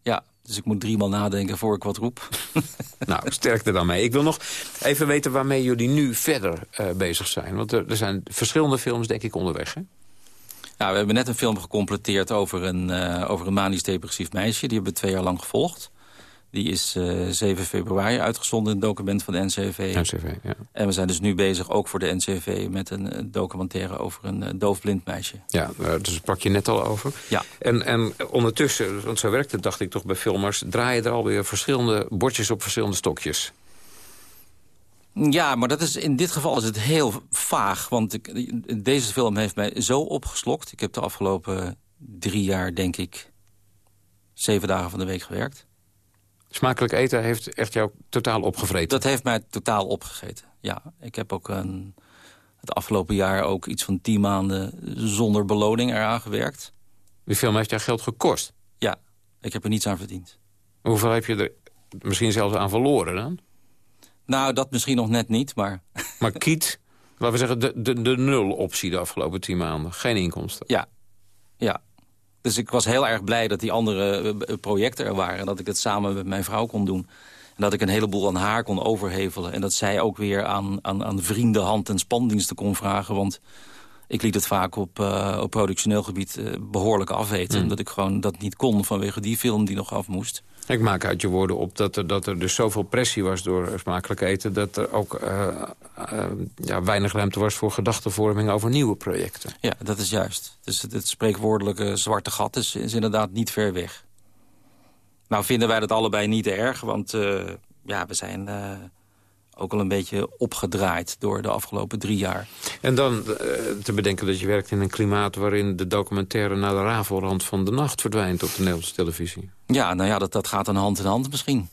Speaker 11: Ja, dus ik moet driemaal nadenken voor ik wat roep. [laughs]
Speaker 10: nou, sterkte dan mee. Ik wil nog even weten waarmee jullie nu verder uh, bezig zijn. Want er, er, zijn verschillende films, denk ik, onderweg, hè?
Speaker 11: Ja, we hebben net een film gecompleteerd over een, uh, over een manisch-depressief meisje. Die hebben we twee jaar lang gevolgd. Die is uh, 7 februari uitgezonden in het document van de NCV.
Speaker 10: NCV, ja.
Speaker 11: En we zijn dus nu bezig, ook voor de NCV... met een uh, documentaire over een uh, doofblind meisje.
Speaker 10: Ja, dus sprak je net al over.
Speaker 11: Ja.
Speaker 10: En, en ondertussen, want zo werkt het, dacht ik toch bij filmers... draaien er alweer verschillende bordjes op verschillende stokjes.
Speaker 11: Ja, maar dat is, in dit geval is het heel vaag. Want ik, deze film heeft mij zo opgeslokt. Ik heb de afgelopen drie jaar, denk ik... zeven dagen van de week gewerkt.
Speaker 10: Smakelijk eten heeft echt jou totaal opgevreten?
Speaker 11: Dat heeft mij totaal opgegeten, ja. Ik heb ook een, het afgelopen jaar ook iets van tien maanden zonder beloning eraan gewerkt.
Speaker 10: Die film heeft jou geld gekost?
Speaker 11: Ja, ik heb er niets aan verdiend.
Speaker 10: Hoeveel heb je er misschien zelfs aan verloren dan?
Speaker 11: Nou, dat misschien nog net niet, maar... [laughs]
Speaker 10: Maar kiet, laten we zeggen, de, de, de nul-optie de afgelopen tien maanden. Geen inkomsten?
Speaker 11: Ja, ja. Dus ik was heel erg blij dat die andere projecten er waren. Dat ik het samen met mijn vrouw kon doen. En dat ik een heleboel aan haar kon overhevelen. En dat zij ook weer aan, aan, aan vrienden, hand- en spandiensten kon vragen. Want ik liet het vaak op, uh, op productioneel gebied uh, behoorlijk afweten.
Speaker 10: Mm.
Speaker 11: Omdat ik gewoon dat niet kon vanwege die film die nog af moest.
Speaker 10: Ik maak uit je woorden op dat er, dat er dus zoveel pressie was door smakelijk eten... dat er ook uh, uh, ja, weinig ruimte was voor gedachtenvorming over nieuwe projecten.
Speaker 11: Ja, dat is juist. Dus het, spreekwoordelijke zwarte gat is, is, inderdaad niet ver weg. Nou vinden wij dat allebei niet erg, want uh, ja, we zijn ook al een beetje opgedraaid door de afgelopen drie jaar.
Speaker 10: En dan te bedenken dat je werkt in een klimaat... waarin de documentaire naar de rafelrand van de nacht verdwijnt op de Nederlandse televisie.
Speaker 11: Ja, nou ja, dat, dat gaat dan hand in hand misschien.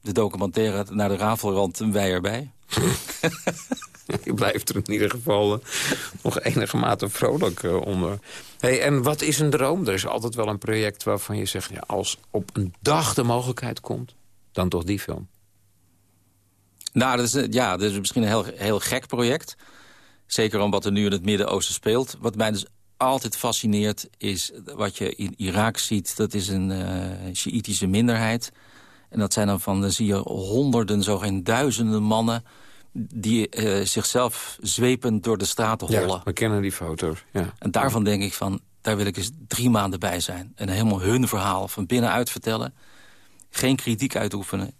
Speaker 11: De documentaire naar de rafelrand en wij erbij. [laughs]
Speaker 10: je blijft er in ieder geval uh, nog enige mate vrolijk uh, onder. Hey, en wat is een droom? Er is altijd wel een project waarvan je zegt... Ja, als op een dag de mogelijkheid komt, dan toch die film.
Speaker 11: Nou, dat is, ja, dat is misschien een heel, heel gek project. Zeker omdat er nu in het Midden-Oosten speelt. Wat mij dus altijd fascineert is wat je in Irak ziet. Dat is een uh, minderheid. En dat zijn dan van, dan zie je honderden, zo geen duizenden mannen... die uh, zichzelf zwepend door de straten hollen.
Speaker 10: Ja, we kennen die foto's, ja.
Speaker 11: En daarvan denk ik van, daar wil ik eens drie maanden bij zijn. En helemaal hun verhaal van binnenuit vertellen. Geen kritiek uitoefenen.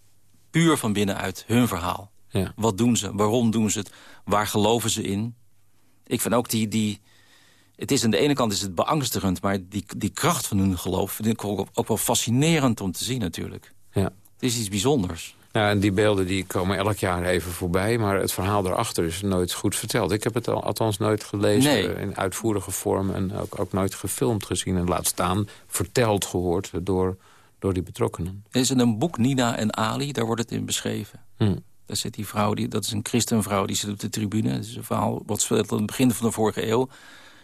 Speaker 11: Puur van binnenuit hun verhaal.
Speaker 10: Ja.
Speaker 11: Wat doen ze? Waarom doen ze het? Waar geloven ze in? Ik vind ook die... die het is aan de ene kant is het beangstigend... maar die, die kracht van hun geloof vind ik ook, ook wel fascinerend om te zien natuurlijk.
Speaker 10: Ja.
Speaker 11: Het is iets bijzonders.
Speaker 10: Ja, en die beelden die komen elk jaar even voorbij... maar het verhaal daarachter is nooit goed verteld. Ik heb het al, althans nooit gelezen
Speaker 11: Nee.
Speaker 10: in uitvoerige vorm... en ook, ook nooit gefilmd gezien en laat staan verteld gehoord door, door die betrokkenen.
Speaker 11: Er is in een boek Nina en Ali, daar wordt het in beschreven.
Speaker 10: Hm.
Speaker 11: Daar zit die vrouw, die, dat is een christenvrouw, die zit op de tribune. Dat is een verhaal wat speelt aan het begin van de vorige eeuw.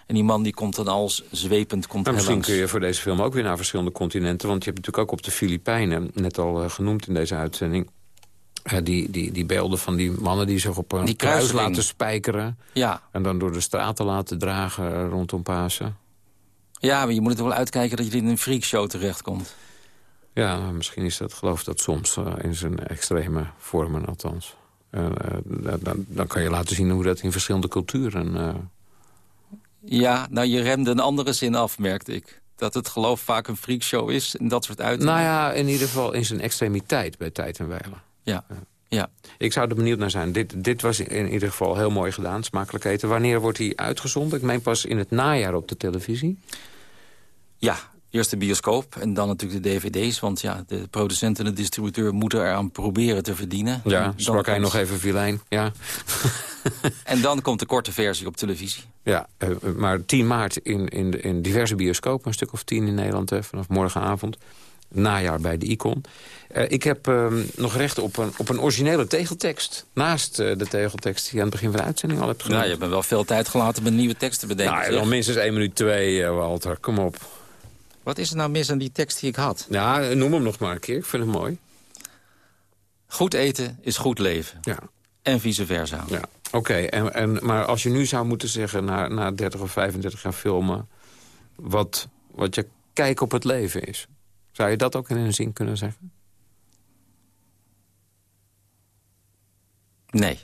Speaker 11: En die man die komt dan als zwepend komt hij
Speaker 10: misschien kun je voor deze film ook weer naar verschillende continenten... want je hebt natuurlijk ook op de Filipijnen, net al eh, genoemd in deze uitzending... eh, die, die, die beelden van die mannen die zich op een
Speaker 11: Die
Speaker 10: kruis laten spijkeren...
Speaker 11: Ja.
Speaker 10: en dan door de straten laten dragen eh, rondom Pasen.
Speaker 11: ja, maar je moet er wel uitkijken dat je in een freakshow terechtkomt.
Speaker 10: Ja, misschien is dat geloof dat soms eh, in zijn extreme vormen althans. Eh, eh, dan, dan kan je laten zien hoe dat in verschillende culturen... eh,
Speaker 11: Ja, nou je remde een andere zin af, merkte ik. Dat het geloof vaak een freakshow is en dat soort uitingen.
Speaker 10: nou ja, in ieder geval in zijn extremiteit bij tijd en wijle.
Speaker 11: Ja, ja.
Speaker 10: Ik zou er benieuwd naar zijn. Dit, dit was in ieder geval heel mooi gedaan, smakelijk eten. Wanneer wordt hij uitgezonden? Ik meen pas in het najaar op de televisie.
Speaker 11: Ja, eerst de bioscoop en dan natuurlijk de dvd's. Want ja, de producent en de distributeur moeten eraan proberen te verdienen.
Speaker 10: Ja,
Speaker 11: Dan
Speaker 10: sprak hij nog even vilijn. Ja, [laughs]
Speaker 11: En dan komt de korte versie op televisie.
Speaker 10: ja eh, maar 10 maart in, in, diverse bioscopen, een stuk of 10 in Nederland... Hè, vanaf morgenavond. Najaar bij de Icon. Eh, ik heb ehm, nog recht op een, op een originele tegeltekst. Naast eh, de tegeltekst die je aan het begin van de uitzending al hebt genoemd.
Speaker 11: Nou, je hebt me wel veel tijd gelaten met nieuwe teksten te bedenken.
Speaker 10: Nou, dan minstens 1 minuut 2, eh, Walter. Kom op.
Speaker 11: Wat is er nou mis aan die tekst die ik had?
Speaker 10: Ja, noem hem nog maar een keer. Ik vind hem mooi.
Speaker 11: Goed eten is goed leven.
Speaker 10: Ja.
Speaker 11: En vice versa.
Speaker 10: Ja, oké. En, en, maar als je nu zou moeten zeggen, na, na 30 of 35 jaar filmen... Wat, wat je kijk op het leven is... zou je dat ook in een zin kunnen zeggen?
Speaker 11: Nee.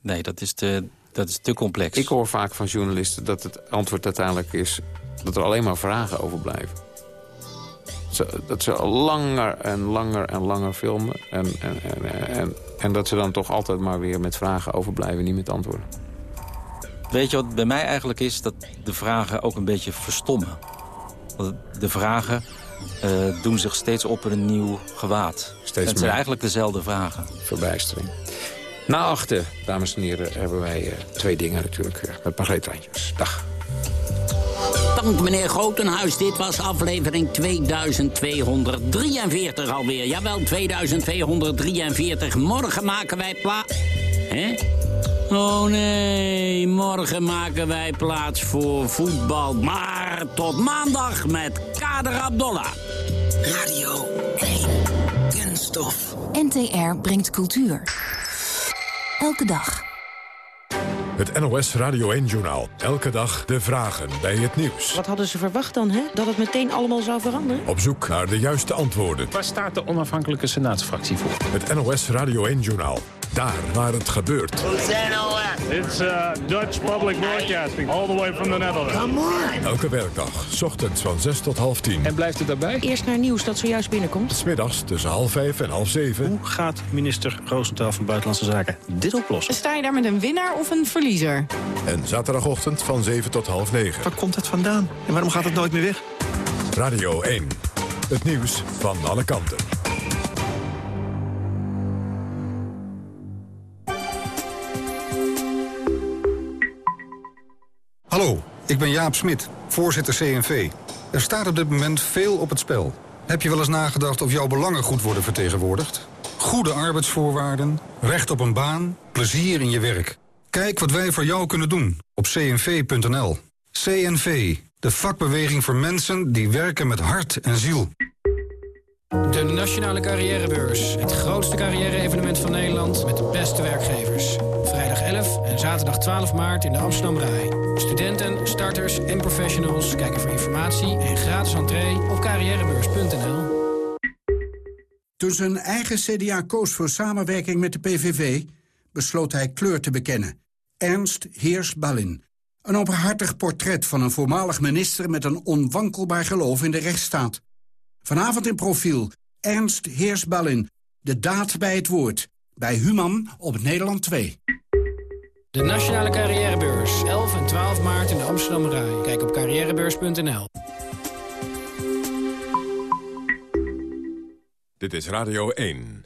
Speaker 11: Nee, dat is te, dat is te complex.
Speaker 10: Ik hoor vaak van journalisten dat het antwoord uiteindelijk is... dat er alleen maar vragen overblijven. Dat ze langer en langer en langer filmen... En, en, en, en, en dat ze dan toch altijd maar weer met vragen overblijven... niet met antwoorden.
Speaker 11: Weet je wat bij mij eigenlijk is? Dat de vragen ook een beetje verstommen. Want de vragen eh, doen zich steeds op in een nieuw gewaad. het zijn eigenlijk dezelfde vragen.
Speaker 10: Verbijstering. Na achter, dames en heren, hebben wij eh, twee dingen natuurlijk eh, met Margreet. Dag.
Speaker 9: Dank meneer Grotenhuis. Dit was aflevering 2243 alweer. Jawel, 2243. Morgen maken wij plaats... Hè? Oh nee, morgen maken wij plaats voor voetbal. Maar tot maandag met Kader Abdollah.
Speaker 12: Radio 1. Kunststof.
Speaker 13: NTR brengt cultuur. Elke dag.
Speaker 4: Het NOS Radio 1-journaal. Elke dag de vragen bij het nieuws.
Speaker 14: Wat hadden ze verwacht dan, hè? Dat het meteen allemaal zou veranderen?
Speaker 4: Op zoek naar de juiste antwoorden.
Speaker 15: Waar staat de onafhankelijke senaatsfractie voor?
Speaker 4: Het NOS Radio 1-journaal. Daar waar het gebeurt.
Speaker 16: It's uh, Dutch Public Broadcasting, all the way from the Netherlands. Come on!
Speaker 4: Elke werkdag, 's ochtends van 6 tot half 10.
Speaker 15: En blijft het daarbij?
Speaker 14: Eerst naar nieuws dat zojuist binnenkomt.
Speaker 4: Smiddags tussen half 5 en half 7.
Speaker 17: Hoe gaat minister Roosentaal van Buitenlandse Zaken dit oplossen?
Speaker 18: Sta je daar met een winnaar of een verliezer?
Speaker 4: En zaterdagochtend van 7 tot half 9.
Speaker 17: Waar komt het vandaan? En waarom gaat het nooit meer weg?
Speaker 4: Radio 1. Het nieuws van alle kanten.
Speaker 19: Hallo, ik ben Jaap Smit, voorzitter CNV. Er staat op dit moment veel op het spel. Heb je wel eens nagedacht of jouw belangen goed worden vertegenwoordigd? Goede arbeidsvoorwaarden, recht op een baan, plezier in je werk. Kijk wat wij voor jou kunnen doen op cnv.nl. CNV, de vakbeweging voor mensen die werken met hart en ziel.
Speaker 20: De Nationale Carrièrebeurs. Het grootste carrière-evenement van Nederland met de beste werkgevers. Vrijdag 11 en zaterdag 12 maart in de Amsterdam Rai. Studenten, starters en professionals kijken voor informatie en gratis entree op carrièrebeurs.nl.
Speaker 21: Toen zijn eigen CDA koos voor samenwerking met de PVV... besloot hij kleur te bekennen. Ernst Heers Ballin. Een openhartig portret van een voormalig minister... met een onwankelbaar geloof in de rechtsstaat. Vanavond in profiel Ernst Heersballin. De daad bij het woord. Bij Human op Nederland 2.
Speaker 20: De Nationale Carrièrebeurs. 11 en 12 maart in de Amsterdam Rai. Kijk op carrièrebeurs.nl.
Speaker 4: Dit is Radio 1.